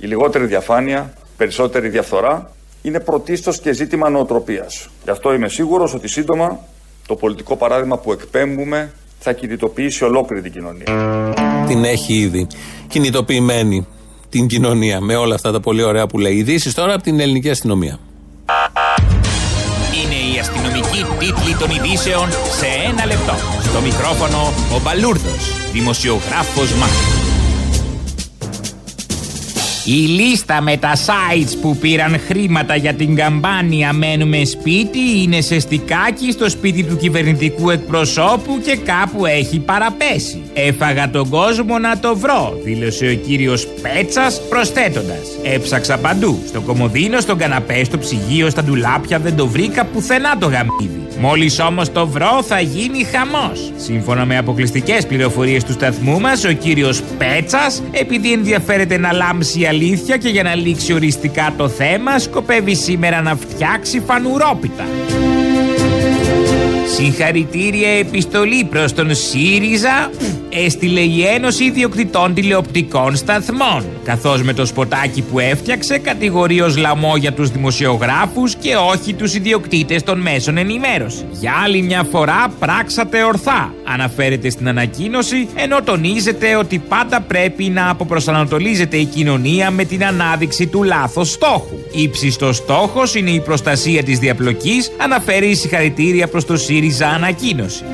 Η λιγότερη διαφάνεια, περισσότερη διαφθορά είναι πρωτίστως και ζήτημα νοοτροπίας. Γι' αυτό είμαι σίγουρος ότι σύντομα το πολιτικό παράδειγμα που εκπέμπουμε θα κινητοποιήσει ολόκληρη την κοινωνία. Την έχει ήδη κινητοποιημένη την κοινωνία με όλα αυτά τα πολύ ωραία που λέει. Ειδήσεις τώρα από την ελληνική αστυνομία. Είναι η αστυνομική τίτλη των ειδήσεων σε ένα λεπτό. Στο μικρόφωνο ο Μπαλούρδος, δημοσιογράφος Μάρκος. Η λίστα με τα sites που πήραν χρήματα για την καμπάνια Μένουμε σπίτι είναι σε στικάκι στο σπίτι του κυβερνητικού εκπροσώπου και κάπου έχει παραπέσει. Έφαγα τον κόσμο να το βρω, δήλωσε ο κύριος Πέτσας προσθέτοντας. Έψαξα παντού, στο κομμωδίνο, στον καναπέ, στο ψυγείο, στα ντουλάπια, δεν το βρήκα πουθενά το γαμίδι. Μόλις όμως το βρω θα γίνει χαμός. Σύμφωνα με αποκλειστικές πληροφορίες του σταθμού μας, ο κύριος Πέτσας, επειδή ενδιαφέρεται να λάμψει η αλήθεια και για να λήξει οριστικά το θέμα, σκοπεύει σήμερα να φτιάξει φανουρόπιτα. Συγχαρητήρια επιστολή προς τον ΣΥΡΙΖΑ έστειλε η Ένωση Ιδιοκτητών Τηλεοπτικών Σταθμών καθώς με το σποτάκι που έφτιαξε κατηγορεί ως λαμό για τους δημοσιογράφους και όχι τους ιδιοκτήτες των μέσων ενημέρωσης. Για άλλη μια φορά πράξατε ορθά, αναφέρεται στην ανακοίνωση ενώ τονίζεται ότι πάντα πρέπει να αποπροσανατολίζεται η κοινωνία με την ανάδειξη του λάθος στόχου. Ήψιστος στόχος είναι η προστασία της διαπλοκής, αναφέρει η συγχαρητήρια προς το ΣΥΡΙΖΑ ανακοίνωση.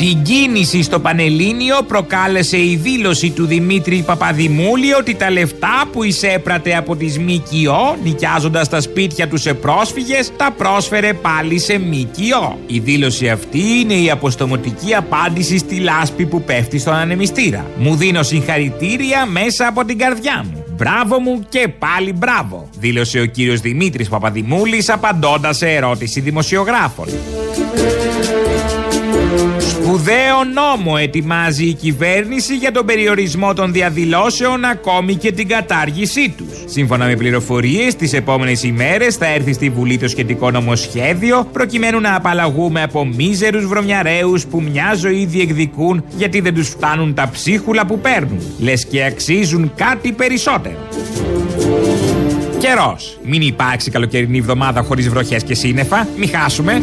Συγκίνηση στο Πανελλήνιο προκάλεσε η δήλωση του Δημήτρη Παπαδημούλη ότι τα λεφτά που εισέπρατε από τις ΜΚΟ νοικιάζοντας τα σπίτια τους σε πρόσφυγες τα πρόσφερε πάλι σε ΜΚΟ. Η δήλωση αυτή είναι η αποστομωτική απάντηση στη λάσπη που πέφτει στον ανεμιστήρα. Μου δίνω συγχαρητήρια μέσα από την καρδιά μου. Μπράβο μου και πάλι μπράβο, δήλωσε ο κύριος Δημήτρης Παπαδημούλης απαντώντας σε ερώτηση δημοσιογράφων. Σπουδαίο νόμο ετοιμάζει η κυβέρνηση για τον περιορισμό των διαδηλώσεων ακόμη και την κατάργησή τους. Σύμφωνα με πληροφορίες, τις επόμενες ημέρες θα έρθει στη Βουλή το σχετικό νομοσχέδιο προκειμένου να απαλλαγούμε από μίζερους βρωμιαρέους που μια ζωή διεκδικούν γιατί δεν τους φτάνουν τα ψίχουλα που παίρνουν. Λες και αξίζουν κάτι περισσότερο. Καιρός. Μην υπάρξει καλοκαιρινή εβδομάδα χωρίς βροχές και σύννεφα. Μην χάσουμε.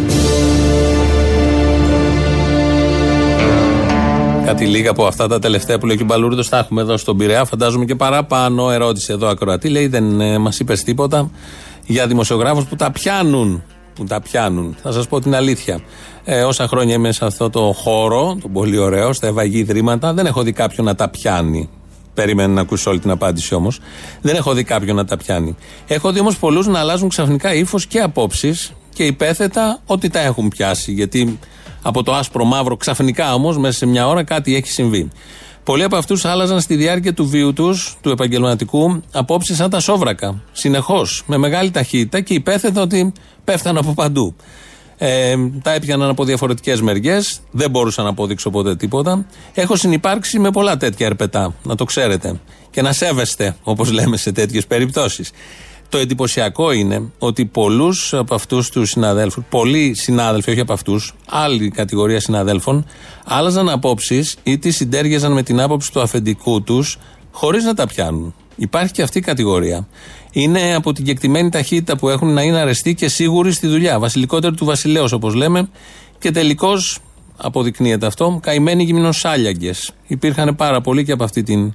Κάτι λίγα από αυτά τα τελευταία που λέει και ο Μπαλούρδος τα έχουμε εδώ στον Πειραιά. Φαντάζομαι και παραπάνω. Ερώτησε εδώ ακροατή. Λέει δεν ε, μας είπες τίποτα για δημοσιογράφους που τα πιάνουν. Που τα πιάνουν. Θα σας πω την αλήθεια. Ε, όσα χρόνια είμαι σε αυτό το χώρο, τον πολύ ωραίο, στα ευαγή ιδρύματα, δεν έχω δει κάποιον να τα πιάνει. Περίμενε να ακούσει όλη την απάντηση όμως. Δεν έχω δει κάποιον να τα πιάνει. Έχω δει όμως πολλούς να αλλάζουν ξαφνικά ύφος και απόψεις και υπέθετα ότι τα έχουν πιάσει. Γιατί από το άσπρο μαύρο ξαφνικά όμως, μέσα σε μια ώρα κάτι έχει συμβεί. Πολλοί από αυτούς άλλαζαν στη διάρκεια του βίου τους, του επαγγελματικού, απόψεις σαν τα σόβρακα. Συνεχώς, με μεγάλη ταχύτητα και υπέθετα ότι πέφταν από παντού. Ε, τα έπιαναν από διαφορετικές μεριές, δεν μπορούσα να αποδείξω ποτέ τίποτα. Έχω συνεπάρξει με πολλά τέτοια ερπετά, να το ξέρετε. Και να σέβεστε, όπως λέμε σε τέτοιες περιπτώσεις. Το εντυπωσιακό είναι ότι πολλούς από αυτούς τους συναδέλφους, πολλοί συνάδελφοι, όχι από αυτούς, άλλη κατηγορία συναδέλφων, άλλαζαν απόψεις ή τις συντέργεζαν με την άποψη του αφεντικού τους χωρίς να τα πιάνουν. Υπάρχει και αυτή η κατηγορία. Είναι από την κεκτημένη ταχύτητα που έχουν να είναι αρεστοί και σίγουροι στη δουλειά. Βασιλικότερο του βασιλέως, όπως λέμε. Και τελικώς αποδεικνύεται αυτό. Καημένοι γυμνοσάλιαγκες. Υπήρχαν πάρα πολλοί και από αυτή την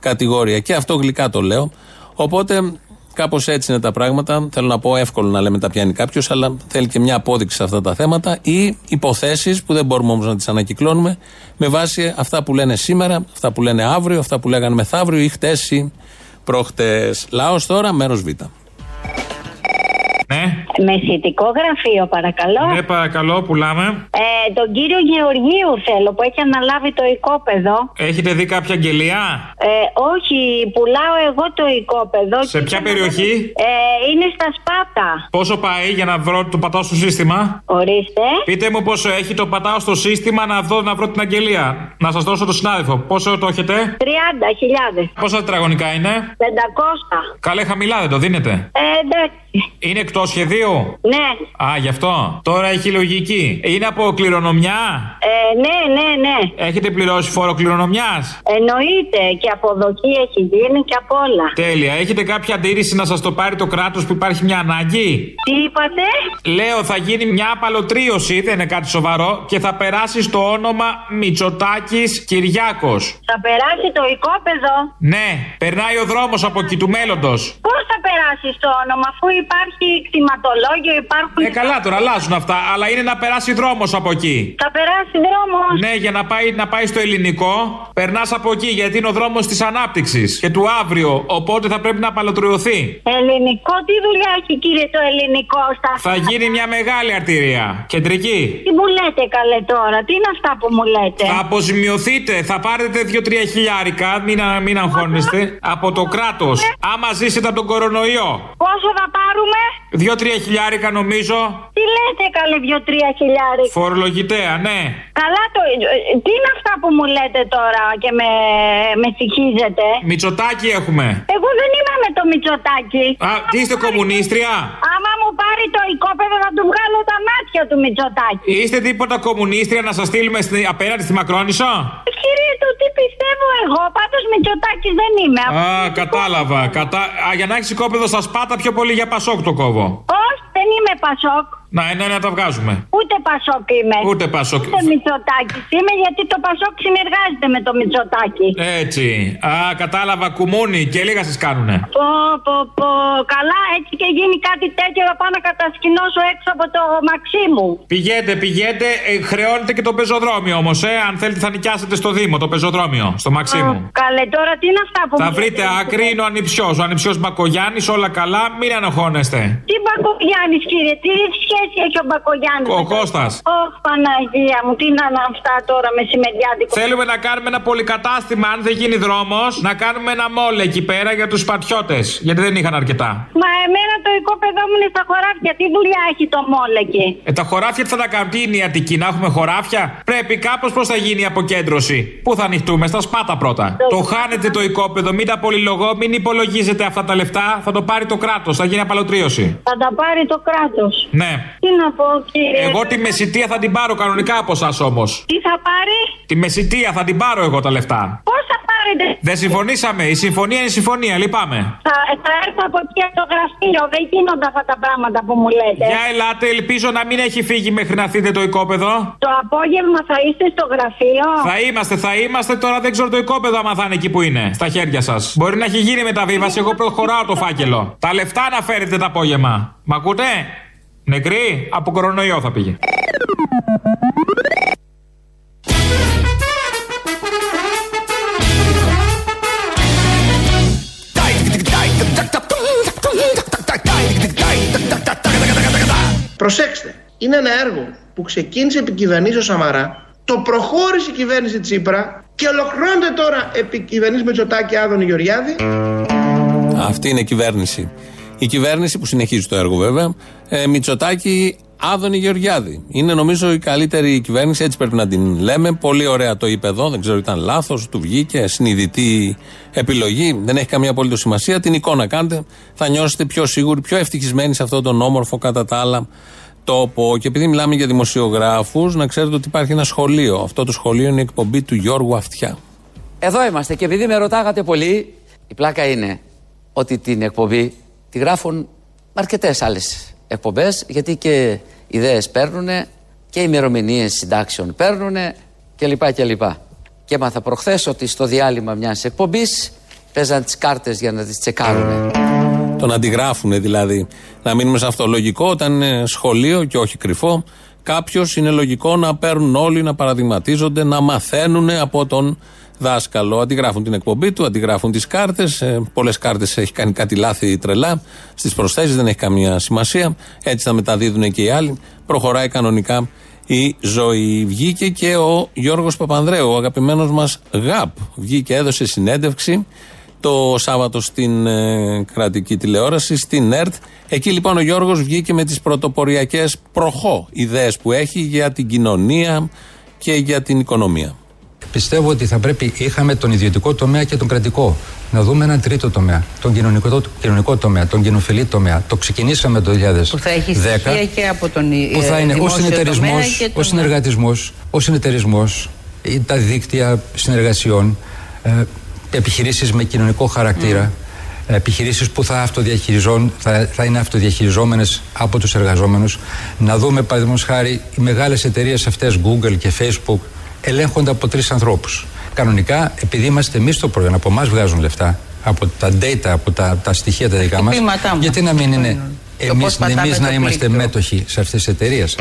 κατηγορία. Και αυτό γλυκά το λέω. Οπότε κάπως έτσι είναι τα πράγματα. Θέλω να πω εύκολο να λέμε τα πιάνει κάποιος, αλλά θέλει και μια απόδειξη σε αυτά τα θέματα ή υποθέσεις που δεν μπορούμε όμως να τις ανακυκλώνουμε με βάση αυτά που λένε σήμερα, αυτά που λένε αύριο, αυτά που λέγανε μεθαύριο ή χτες ή προχτές. Λαός τώρα, μέρος Β. Ναι. Μεσητικό γραφείο, παρακαλώ. Ναι, παρακαλώ, πουλάμε. Ε, τον κύριο Γεωργίου θέλω που έχει αναλάβει το οικόπεδο. Έχετε δει κάποια αγγελία; Ε, όχι, πουλάω εγώ το οικόπεδο. Σε ποια περιοχή; Ε, είναι στα Σπάτα. Πόσο πάει για να βρω το πατάω στο σύστημα; Ορίστε. Πείτε μου πόσο έχει το πατάω στο σύστημα να δω να βρω την αγγελία. Να σας δώσω το συνάδελφο. Πόσο το έχετε; 30.000. Πόσα τετραγωνικά είναι; 500. Καλέ χαμηλά δεν το δίνετε; Ε, εντάξει. Είναι εκτός σχεδίου; Ναι. Α, γι' αυτό. Τώρα έχει λογική. Είναι από κληρονομιά; Ε, ναι, ναι, ναι. Έχετε πληρώσει φόρο κληρονομιάς; Εννοείται και αποδοχή έχει γίνει και απ' όλα. Τέλεια. Έχετε κάποια αντίρρηση να σας το πάρει το κράτος που υπάρχει μια ανάγκη; Τι είπατε; Λέω θα γίνει μια απαλωτρίωση, δεν είναι κάτι σοβαρό, και θα περάσει στο όνομα Μητσοτάκης Κυριάκος. Θα περάσει το οικόπεδο. Ναι, περνάει ο δρόμος από εκεί του μέλλοντος. Πώς θα περάσει το όνομα, αφού υπάρχει κτηματολόγιο, υπάρχουν. Ε, καλά τώρα, αλλάζουν αυτά, αλλά είναι να περάσει δρόμος από εκεί. Θα περάσει δρόμος. Ναι, για να πάει, να πάει στο ελληνικό, περνάς από εκεί, γιατί είναι ο δρόμος της ανάπτυξης και του αύριο. Οπότε θα πρέπει να απαλωτριωθεί. Ελληνικό, τι δουλειά έχει κύριε το ελληνικό στα Θα γίνει μια μεγάλη αρτηρία. Κεντρική. Τι μου λέτε καλέ τώρα, τι είναι αυτά που μου λέτε; Θα αποζημιωθείτε, θα πάρετε 2-3 χιλιάρικα, μην, α- μην αγχώνεστε, από το κράτος. Άμα ζήσετε από τον κορονοϊό. Πόσο θα πάρουμε, 2-3 χιλιάρικα νομίζω. Τι λέτε καλέ δυο-τρία χιλιάρικα. Φορολογητέα, ναι. Καλά το. ε, Τι είναι αυτά που μου λέτε τώρα και με, με συγχύζετε. Μητσοτάκι έχουμε. Εγώ δεν είμαι με το Μητσοτάκι. Α, τι είστε κομμουνίστρια; Άμα μου πάρει το οικόπεδο θα του βγάλω τα μάτια του Μητσοτάκι. Είστε τίποτα κομμουνίστρια να σας στείλουμε στη, απέναντι στη Μακρόνισο; Κύριε του, τι πιστεύω εγώ. Πάντως Μητσοτάκι δεν είμαι. Α, κατάλαβα. Κατά... Α, για να έχεις οικόπεδο στα σπάτα πιο πολύ για πασόκ το κόβω. Όχι, δεν είμαι Πασόκ. Να, ναι, να τα βγάζουμε. Ούτε Πασόκ είμαι. Ούτε Πασόκ. Ούτε Μητσοτάκι είμαι γιατί το Πασόκ συνεργάζεται με το Μητσοτάκι. Έτσι. Α, κατάλαβα. Κουμούνι και λίγα σας κάνουνε. Πω, πω, πω. Καλά, έτσι και γίνει κάτι τέτοιο θα πάω να κατασκηνώσω έξω από το μαξί μου. Πηγαίνετε, πηγαίνετε. Ε, χρεώνετε και το πεζοδρόμιο όμως, ε. Αν θέλετε θα νοικιάσετε στο Δήμο το πεζοδρόμιο. Στο μαξί μου. Καλέ, τώρα τι είναι αυτά που Θα μου βρείτε λέτε; άκρη, είναι ο ανιψιός. Ο ανιψιός Μπακογιάννης, όλα καλά, μην ανοχώνεστε. Τι Μπακογιάννη, κύριε, τι σχέση έχει ο Μπακογιάννης. Ο Κώστας. Ωχ, Παναγία μου, τι να είναι αυτά τώρα μεσημεριάτικο. Θέλουμε να κάνουμε ένα πολυκατάστημα, αν δεν γίνει δρόμος, να κάνουμε ένα μόλ εκεί πέρα για τους σπατιώτε. Γιατί δεν είχαν αρκετά. Μα εμένα το οικόπεδό μου είναι στα χωράφια. Τι δουλειά έχει το μόλ εκεί; Ε, τα χωράφια τι θα τα κάνουν, τι είναι η Αττική, να έχουμε χωράφια; Πρέπει κάπως πώς θα γίνει η αποκέντρωση; Πού θα ανοιχτούμε, στα σπάτα πρώτα. Το χάνετε το οικόπεδο, μην τα πολυλογώ, μην υπολογίζετε αυτά τα λεφτά. Θα το πάρει το κράτος, θα γίνει απαλωτρίωση. Θα τα πάρει το κράτος. Ναι. Τι να πω, κύριε; Εγώ τη μεσητεία θα την πάρω κανονικά από εσά όμως. Τι θα πάρει; Τη μεσητεία θα την πάρω εγώ τα λεφτά. Πώς θα πάρετε. Δεν συμφωνήσαμε. Η συμφωνία είναι συμφωνία. Λυπάμαι. Θα, θα έρθω από εκεί από το γραφείο. Δεν γίνονται αυτά τα πράγματα που μου λέτε. Για ελάτε, ελπίζω να μην έχει φύγει μέχρι να θείτε το οικόπεδο. Το απόγευμα θα είστε στο γραφείο. Θα είμαστε, θα είμαστε. Τώρα δεν ξέρω το οικόπεδο άμα θα είναι εκεί που είναι. Στα χέρια σας. Μπορεί να έχει γίνει μεταβίβαση. Εγώ προχωράω το φάκελο. Τα λεφτά να φέρετε το απόγευμα. Μ' ακούτε; Νεκρή, από κορονοϊό θα πήγε. Προσέξτε, είναι ένα έργο που ξεκίνησε επί κυβερνήσεως Σαμαρά, το προχώρησε η κυβέρνηση Τσίπρα και ολοκληρώνεται τώρα επί κυβερνήσης Μετσοτάκη Άδωνη Γεωργιάδη. Αυτή είναι η κυβέρνηση. Η κυβέρνηση που συνεχίζει το έργο βέβαια. Ε, Μητσοτάκη, Άδωνη Γεωργιάδη. Είναι νομίζω η καλύτερη κυβέρνηση, έτσι πρέπει να την λέμε. Πολύ ωραία το είπε εδώ, δεν ξέρω ήταν λάθος, του βγήκε, συνειδητή επιλογή. Δεν έχει καμία απολύτω σημασία. Την εικόνα κάντε, θα νιώσετε πιο σίγουροι, πιο ευτυχισμένοι σε αυτόν τον όμορφο κατά τα άλλα τόπο. Και επειδή μιλάμε για δημοσιογράφους, να ξέρετε ότι υπάρχει ένα σχολείο. Αυτό το σχολείο είναι η εκπομπή του Γιώργου Αυτιά. Εδώ είμαστε και επειδή με ρωτάγατε πολύ, η πλάκα είναι ότι την εκπομπή τη γράφουν αρκετές άλλες εκπομπές, γιατί και ιδέες παίρνουν και ημερομηνίες συντάξεων παίρνουν κλπ. κλπ. Και έμαθα προχθές ότι στο διάλειμμα μιας εκπομπής παίζαν τις κάρτες για να τις τσεκάρουν. Τον αντιγράφουν δηλαδή. Να μείνουμε σε αυτό. Λογικό όταν είναι σχολείο και όχι κρυφό, κάποιος είναι λογικό να παίρνουν όλοι, να παραδειγματίζονται, να μαθαίνουν από τον δάσκαλο. Αντιγράφουν την εκπομπή του, αντιγράφουν τις κάρτες. Ε, Πολλές κάρτες έχει κάνει κάτι λάθη τρελά. Στις προσθέσεις δεν έχει καμία σημασία. Έτσι θα μεταδίδουν και οι άλλοι. Προχωράει κανονικά η ζωή. Βγήκε και ο Γιώργος Παπανδρέου, ο αγαπημένος μας ΓΑΠ. Βγήκε, έδωσε συνέντευξη το Σάββατο στην ε, κρατική τηλεόραση, στην ΕΡΤ. Εκεί λοιπόν ο Γιώργος βγήκε με τις πρωτοποριακές προχώ ιδέες που έχει για την κοινωνία και για την οικονομία. Πιστεύω ότι θα πρέπει, είχαμε τον ιδιωτικό τομέα και τον κρατικό. Να δούμε έναν τρίτο τομέα, τον κοινωνικό, κοινωνικό τομέα, τον κοινοφιλή τομέα. Το ξεκινήσαμε το 2010. Που θα έχει στοιχεία και από τον Που θα είναι ο συνεταιρισμός, τον... ο συνεργατισμός, ο συνεταιρισμός, τα δίκτυα συνεργασιών, ε, επιχειρήσεις με κοινωνικό χαρακτήρα, mm. επιχειρήσεις που θα, θα, θα είναι αυτοδιαχειριζόμενες από τους εργαζόμενους. Να δούμε, παραδείγματος χάρη, οι μεγάλες εταιρείες αυτές, Google και Facebook, ελέγχονται από τρεις ανθρώπους. Κανονικά, επειδή είμαστε εμείς το προϊόν, από εμάς βγάζουν λεφτά, από τα data, από τα, τα στοιχεία τα δικά μας, γιατί να μην είναι εμείς, εμείς να είμαστε μέτοχοι σε αυτές τις εταιρείες.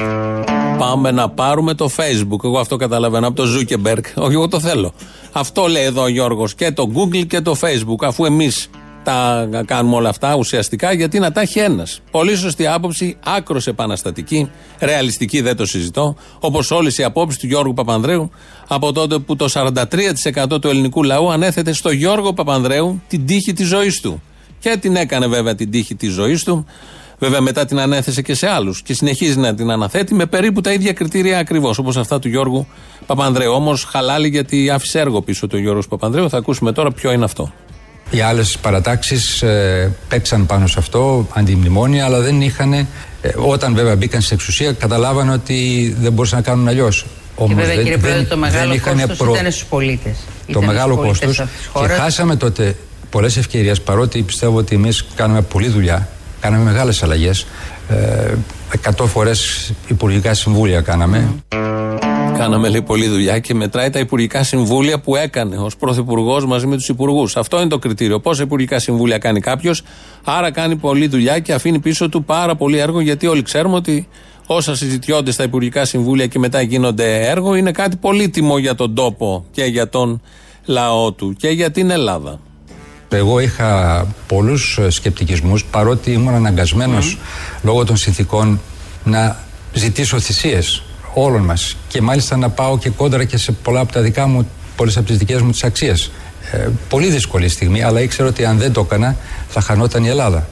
Πάμε να πάρουμε το Facebook. Εγώ αυτό καταλαβαίνω από το Zuckerberg. Όχι, εγώ το θέλω. Αυτό λέει εδώ ο Γιώργος. Και το Google και το Facebook. Αφού εμείς τα κάνουμε όλα αυτά ουσιαστικά, γιατί να τα έχει ένας. Πολύ σωστή άποψη, άκρος επαναστατική, ρεαλιστική, δεν το συζητώ. Όπως όλες οι απόψεις του Γιώργου Παπανδρέου από τότε που το 43% του ελληνικού λαού ανέθετε στο Γιώργο Παπανδρέου την τύχη της ζωής του. Και την έκανε βέβαια την τύχη της ζωής του. Βέβαια μετά την ανέθεσε και σε άλλους και συνεχίζει να την αναθέτει με περίπου τα ίδια κριτήρια ακριβώς όπως αυτά του Γιώργου Παπανδρέου. Όμως χαλάλη γιατί άφησε έργο πίσω του Γιώργου Παπανδρέου. Θα ακούσουμε τώρα ποιο είναι αυτό. Οι άλλες παρατάξεις ε, παίξαν πάνω σε αυτό, αντιμνημόνια, αλλά δεν είχαν. Ε, όταν βέβαια μπήκαν στην εξουσία, καταλάβαν ότι δεν μπορούσαν να κάνουν αλλιώς. Και βέβαια, δεν, κύριε Πρόεδρε, το μεγάλο κόστος προ... ήταν στους πολίτες. Το μεγάλο κόστος. Και χάσαμε τότε πολλές ευκαιρίες, παρότι πιστεύω ότι εμείς κάναμε πολλή δουλειά Κάναμε μεγάλες αλλαγές. Ε, 100 φορές υπουργικά συμβούλια κάναμε. Κάναμε λέει πολλή δουλειά και μετράει τα υπουργικά συμβούλια που έκανε ως πρωθυπουργός μαζί με τους υπουργούς. Αυτό είναι το κριτήριο. Πόσα υπουργικά συμβούλια κάνει κάποιος, άρα κάνει πολλή δουλειά και αφήνει πίσω του πάρα πολύ έργο γιατί όλοι ξέρουμε ότι όσα συζητιώνται στα υπουργικά συμβούλια και μετά γίνονται έργο είναι κάτι πολύτιμο για τον τόπο και για τον λαό του και για την Ελλάδα. Εγώ είχα πολλούς ε, σκεπτικισμούς, παρότι ήμουν αναγκασμένος λόγω των συνθήκων να ζητήσω θυσίες όλων μας και μάλιστα να πάω και κόντρα και σε πολλά από τα δικά μου, πολλές από τις δικές μου τις αξίες. Ε, πολύ δύσκολη στιγμή, αλλά ήξερα ότι αν δεν το έκανα θα χανόταν η Ελλάδα.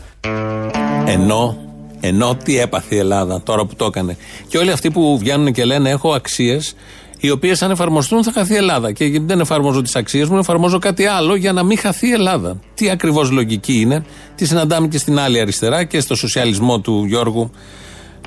Ενώ, ενώ τι έπαθε η Ελλάδα τώρα που το έκανε. Και όλοι αυτοί που βγαίνουν και λένε έχω αξίες οι οποίες αν εφαρμοστούν θα χαθεί η Ελλάδα. Και γιατί δεν εφαρμόζω τις αξίες μου, εφαρμόζω κάτι άλλο για να μην χαθεί η Ελλάδα. Τι ακριβώς λογική είναι, τι συναντάμε και στην άλλη αριστερά και στο σοσιαλισμό του Γιώργου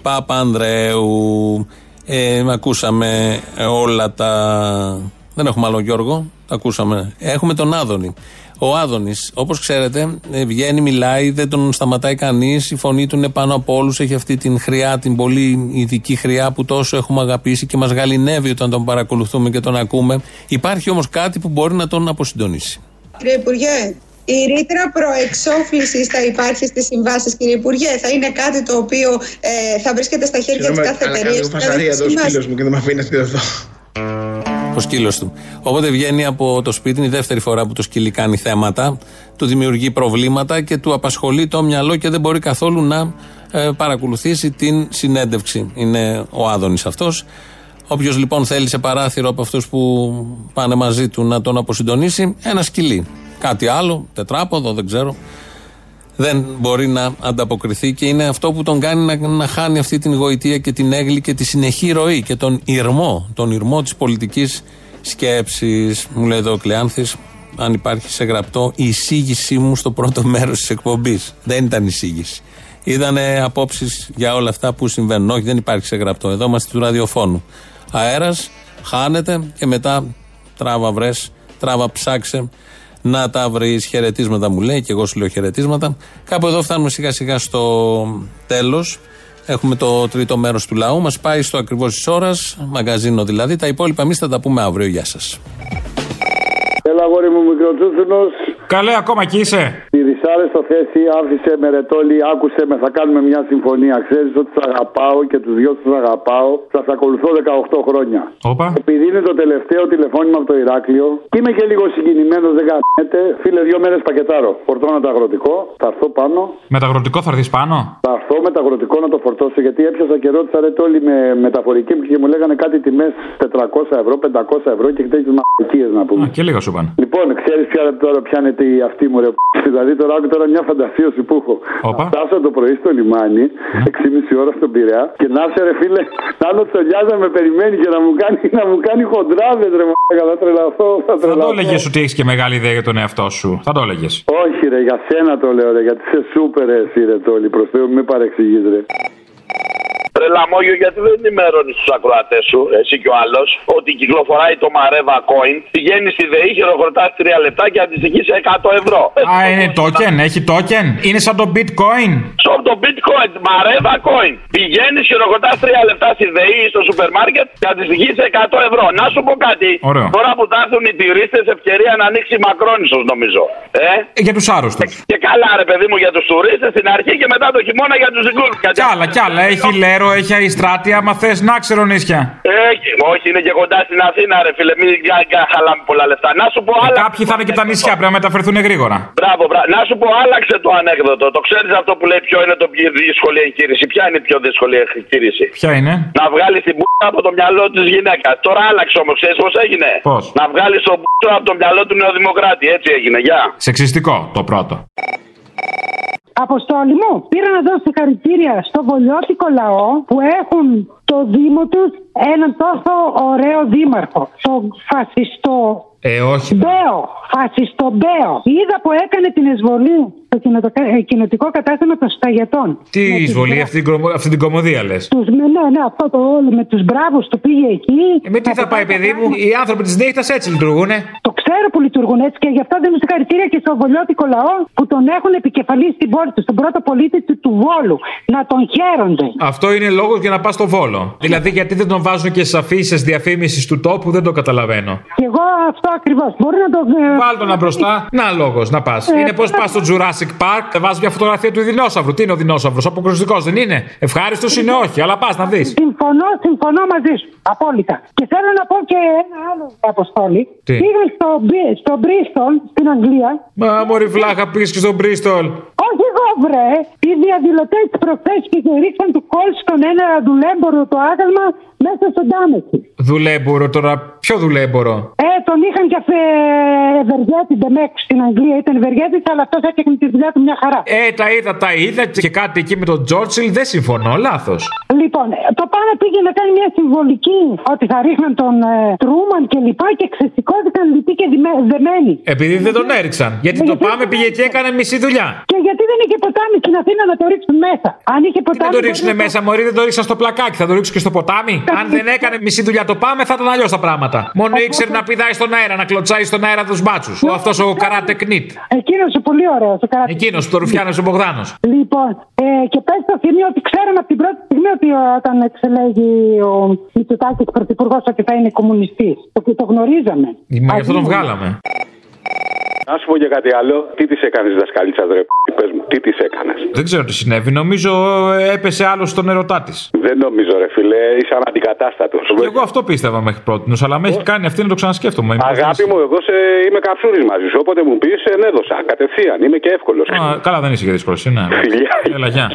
Παπανδρέου. Ε, ακούσαμε όλα τα. Δεν έχουμε άλλο Γιώργο, τα ακούσαμε. Έχουμε τον Άδωνη. Ο Άδωνης, όπως ξέρετε, ε, βγαίνει, μιλάει, δεν τον σταματάει κανείς. Η φωνή του είναι πάνω από όλους. Έχει αυτή την χρειά, την πολύ ειδική χρειά που τόσο έχουμε αγαπήσει και μας γαλινεύει όταν τον παρακολουθούμε και τον ακούμε. Υπάρχει όμως κάτι που μπορεί να τον αποσυντονίσει. Κύριε Υπουργέ, η ρήτρα προεξόφλησης θα υπάρχει στις συμβάσεις, κύριε Υπουργέ. Θα είναι κάτι το οποίο ε, θα βρίσκεται στα χέρια της κάθε εταιρείας. Εγώ φασαρία εδώ, φίλο μου, και δεν με αφήνει εδώ. Ο σκύλος του. Οπότε βγαίνει από το σπίτι, είναι η δεύτερη φορά που το σκύλι κάνει θέματα, του δημιουργεί προβλήματα και του απασχολεί το μυαλό και δεν μπορεί καθόλου να ε, παρακολουθήσει την συνέντευξη. Είναι ο Άδωνης αυτός. Όποιος λοιπόν θέλει σε παράθυρο από αυτούς που πάνε μαζί του να τον αποσυντονίσει, ένα σκυλί. Κάτι άλλο, τετράποδο, δεν ξέρω. Δεν μπορεί να ανταποκριθεί και είναι αυτό που τον κάνει να, να χάνει αυτή την γοητεία και την έγκλη και τη συνεχή ροή και τον ηρμό, τον ηρμό της πολιτικής σκέψης. Μου λέει εδώ ο Κλεάνθης, αν υπάρχει σε γραπτό, η εισήγησή μου στο πρώτο μέρος της εκπομπής. Δεν ήταν εισήγηση. Ήταν απόψεις για όλα αυτά που συμβαίνουν. Όχι, δεν υπάρχει σε γραπτό. Εδώ είμαστε του ραδιοφώνου. Αέρας, χάνεται και μετά τράβα βρες Τράβα, ψάξε να τα βρεις. Χαιρετίσματα μου λέει και εγώ σου λέω χαιρετίσματα. Κάπου εδώ φτάνουμε σιγά σιγά στο τέλος. Έχουμε το τρίτο μέρος του λαού. Μας πάει στο ακριβώς της ώρας, μαγκαζίνο δηλαδή. Τα υπόλοιπα εμείς θα τα πούμε αύριο. Γεια σας. Έλα, αγόρι μου, μικροτσούτσουνο. Καλέ, ακόμα εκεί είσαι. Τη δυσάρεστο θέση άφησε με ρετόλι, άκουσε με, θα κάνουμε μια συμφωνία. Ξέρεις ότι του αγαπάω και τους δυο του αγαπάω. Σας ακολουθώ 18 χρόνια. Όπα. Επειδή είναι το τελευταίο τηλεφώνημα από το Ηράκλειο και είμαι και λίγο συγκινημένος, δεν κάνετε. Φίλε, δύο μέρες πακετάρω. Φορτώνω το αγροτικό, θα έρθω πάνω. Με το αγροτικό θα έρθεις πάνω; Θα έρθω με το αγροτικό να το φορτώσω γιατί έπιασα και ρώτησα ρετόλι με μεταφορική μου και μου λέγανε κάτι τιμές 400 ευρώ, 500 ευρώ και τέτοιε μαγικίε να πούμε. Α, και λίγα σου πάνε. Λοιπόν, ξέρεις ποια τώρα πιάνεται η αυτή μου ρε. Δηλαδή τώρα άκου τώρα μια φαντασίωση που έχω. Όπα. Φτάσω το πρωί στο λιμάνι, 6,5 ώρα στον Πειραιά και να είσαι ρε φίλε, να είναι ο Τσολιάς να με περιμένει και να μου κάνει, να μου κάνει χοντράδες ρε μαλάκα, θα τρελαθώ. Θα, Θα το τρελαθώ. έλεγες ότι έχεις και μεγάλη ιδέα για τον εαυτό σου. Θα το έλεγες. Όχι ρε, για σένα το λέω ρε, γιατί είσαι σούπερ ρε, εσύ ρε τόλι, προς Θεού μην με παρεξηγείς ρε. Ρε Λαμόγιο, γιατί δεν ενημερώνεις τους ακροατές σου, εσύ και ο άλλος, ότι κυκλοφοράει το Mareva Coin, πηγαίνει στη ΔΕΗ, χειροκροτάς 3 λεπτά και αντιστοιχεί σε 100 ευρώ. Α, είναι token, έχει token. Είναι σαν το bitcoin. Στο το bitcoin, Mareva Coin. Πηγαίνεις, χειροκροτάς 3 λεπτά στη ΔΕΗ ή στο σούπερ μάρκετ και αντιστοιχεί σε 100 ευρώ. Να σου πω κάτι. Ωραίο. Τώρα που θα έρθουν οι τουρίστες, ευκαιρία να ανοίξει η Μακρόνισο, νομίζω. Ε; Για τους άρρωστους. Και καλά, ρε παιδί μου, για τους τουρίστες στην αρχή και μετά το χειμώνα για τους δικούς. Κι άλλα, κι άλλα. Έχει λέρο, έχει αριστράτεια. Άμα θες να ξέρω νησιά. Έχει, όχι, είναι και κοντά στην Αθήνα, ρε φίλε. Μην κα- κα- χαλάμε πολλά λεφτά. Να σου πω άλλα. Κάποιοι θα είναι και τα νησιά, πρέπει να μεταφερθούν γρήγορα. Μπράβο, μπράβο. Να σου πω, άλλαξε το ανέκδοτο. Το ξέρεις αυτό που λέει ποιο είναι το πιο δύσκολη εγχείρηση. Ποια είναι η πιο δύσκολη εγχείρηση; Ποια είναι; Να βγάλεις την πούτα από το μυαλό της γυναίκας. Τώρα άλλαξε όμως, ξέρεις πώς έγινε; Πώς; Να βγάλεις τον πούτο από το μυαλό του νεοδημοκράτη. Έτσι έγινε, γεια. Σεξιστικό το πρώτο. Αποστόλη μου, πήρα να δώσω συγχαρητήρια στο βολιώτικο λαό που έχουν το Δήμο τους έναν τόσο ωραίο δήμαρχο. Το φασιστό Ε, όχι. Μπέο, φασιστό Μπέο. Είδα που έκανε την εισβολή στο κοινοτοκα- ε, κοινοτικό κατάστημα των σταγετών. Τι εισβολή, αυτή την, κομμο- αυτή την κομμωδία λες; Τους, με, ναι, ναι, αυτό το όλο με τους μπράβους του πήγε εκεί. Ε, με τι θα πάει, παιδί μου, οι άνθρωποι της νύχτας έτσι λειτουργούνε. Το ξέρω που λειτουργούν έτσι και γι' αυτό δίνω συγχαρητήρια και στο βολιώτικο λαό που τον έχουν επικεφαλής στην πόλη τους, στον πρώτο πολίτη του, του Βόλου. Να τον χαίρονται. Αυτό είναι λόγος για να πας στο βόλο. Δηλαδή, γιατί δεν τον βάζουν και στι αφήσεις διαφήμισης του τόπου, δεν το καταλαβαίνω. Και εγώ αυτό ακριβώς. Μπορεί να το. ε, Βάλ τον να μπροστά. Να λόγος να πας. Ε, είναι πώς ε, πας στο Jurassic Park, θα βάζεις μια φωτογραφία του δεινόσαυρου. Τι είναι ο δεινόσαυρος, αποκρουστικός δεν είναι; Ευχάριστος είναι όχι, αλλά πας να δεις. Συμφωνώ, συμφωνώ μαζί σου. Απόλυτα. Και θέλω να πω και ένα άλλο αποστόλη. Τι; Πήγα στο, Μπι- στο Μπρίστολ στην Αγγλία. Μα μωρή βλάχα πήγες και στον Μπρίστολ. Όχι εγώ βρε. Οι διαδηλωτέ προχθές και ρίξαν του κόλς στον ένα δουλέμπορο το άγαλμα μέσα στον Τάμεση. Δουλέμπορο τώρα, ποιο δουλέμπορο; Ε, τον είχαν και αφε... ευεργέτη Ντεμέκ στην Αγγλία. Ήταν ευεργέτη, αλλά αυτός έκανε τη δουλειά του μια χαρά. Ε, τα είδα, τα είδα και κάτι εκεί με τον Τζόρτσιλ δεν συμφωνώ, λάθος. Λοιπόν, ε, το πάνε πήγε να κάνει μια συμβολική ότι θα ρίχναν τον ε, Τρούμαν και λοιπά και ξεσηκώθηκαν λυποί και δειμέ- δεμένοι. Επειδή δεν τον έριξαν. Γιατί το πάμε πήγε και έκανε μισή δουλειά. Και γιατί δεν είχε ποτάμι στην Αθήνα να το ρίξουν μέσα. Αν είχε Τι ποτάμι. να το ρίξουν μπορεί να μέσα, Μωρή, δεν το ρίξαν στο πλακάκι, θα το ρίξουν και στο ποτάμι; Αν δεν έκανε μισή δουλειά το πάμε, θα ήταν αλλιώς τα πράγματα. Μόνο ήξερε να πηδάει στον αέρα, να κλωτσάει στον αέρα τους μπάτσους. Ο αυτός ο καράτε κνίτ. Εκείνος ο πολύ ωραίος. Ο καράτε. Εκείνος το ρουφιάνε ο Μπογδάνος. Λοιπόν, ε, και πες στο θύμιο ότι ξέραμε από την πρώτη στιγμή ότι όταν εξελέγει ο Μητσοτάκης πρωθυπουργός ότι θα είναι κομμουνιστής. Το, το γνωρίζαμε. Μα γι' αυτό τον βγάλαμε. Να σου πω και κάτι άλλο. Τι της έκανες, δασκαλίτσα, ρε πες μου, τι της έκανες; Δεν ξέρω τι συνέβη. Νομίζω ε, έπεσε άλλο στον ερωτά της. Δεν νομίζω, ρε φιλέ, είσαι αναντικατάστατος. Και εγώ αυτό πίστευα μέχρι πρώτη, αλλά με έχει κάνει αυτή να το ξανασκέφτομαι. Είμαι Αγάπη μου, εγώ σε... είμαι καψούρης μαζί σου. Όποτε μου πεις, ενέδωσα. Κατευθείαν. Είμαι και εύκολος. Α, καλά, δεν είσαι και δύσκολος. Ναι. Φιλιά. Έλα, γεια.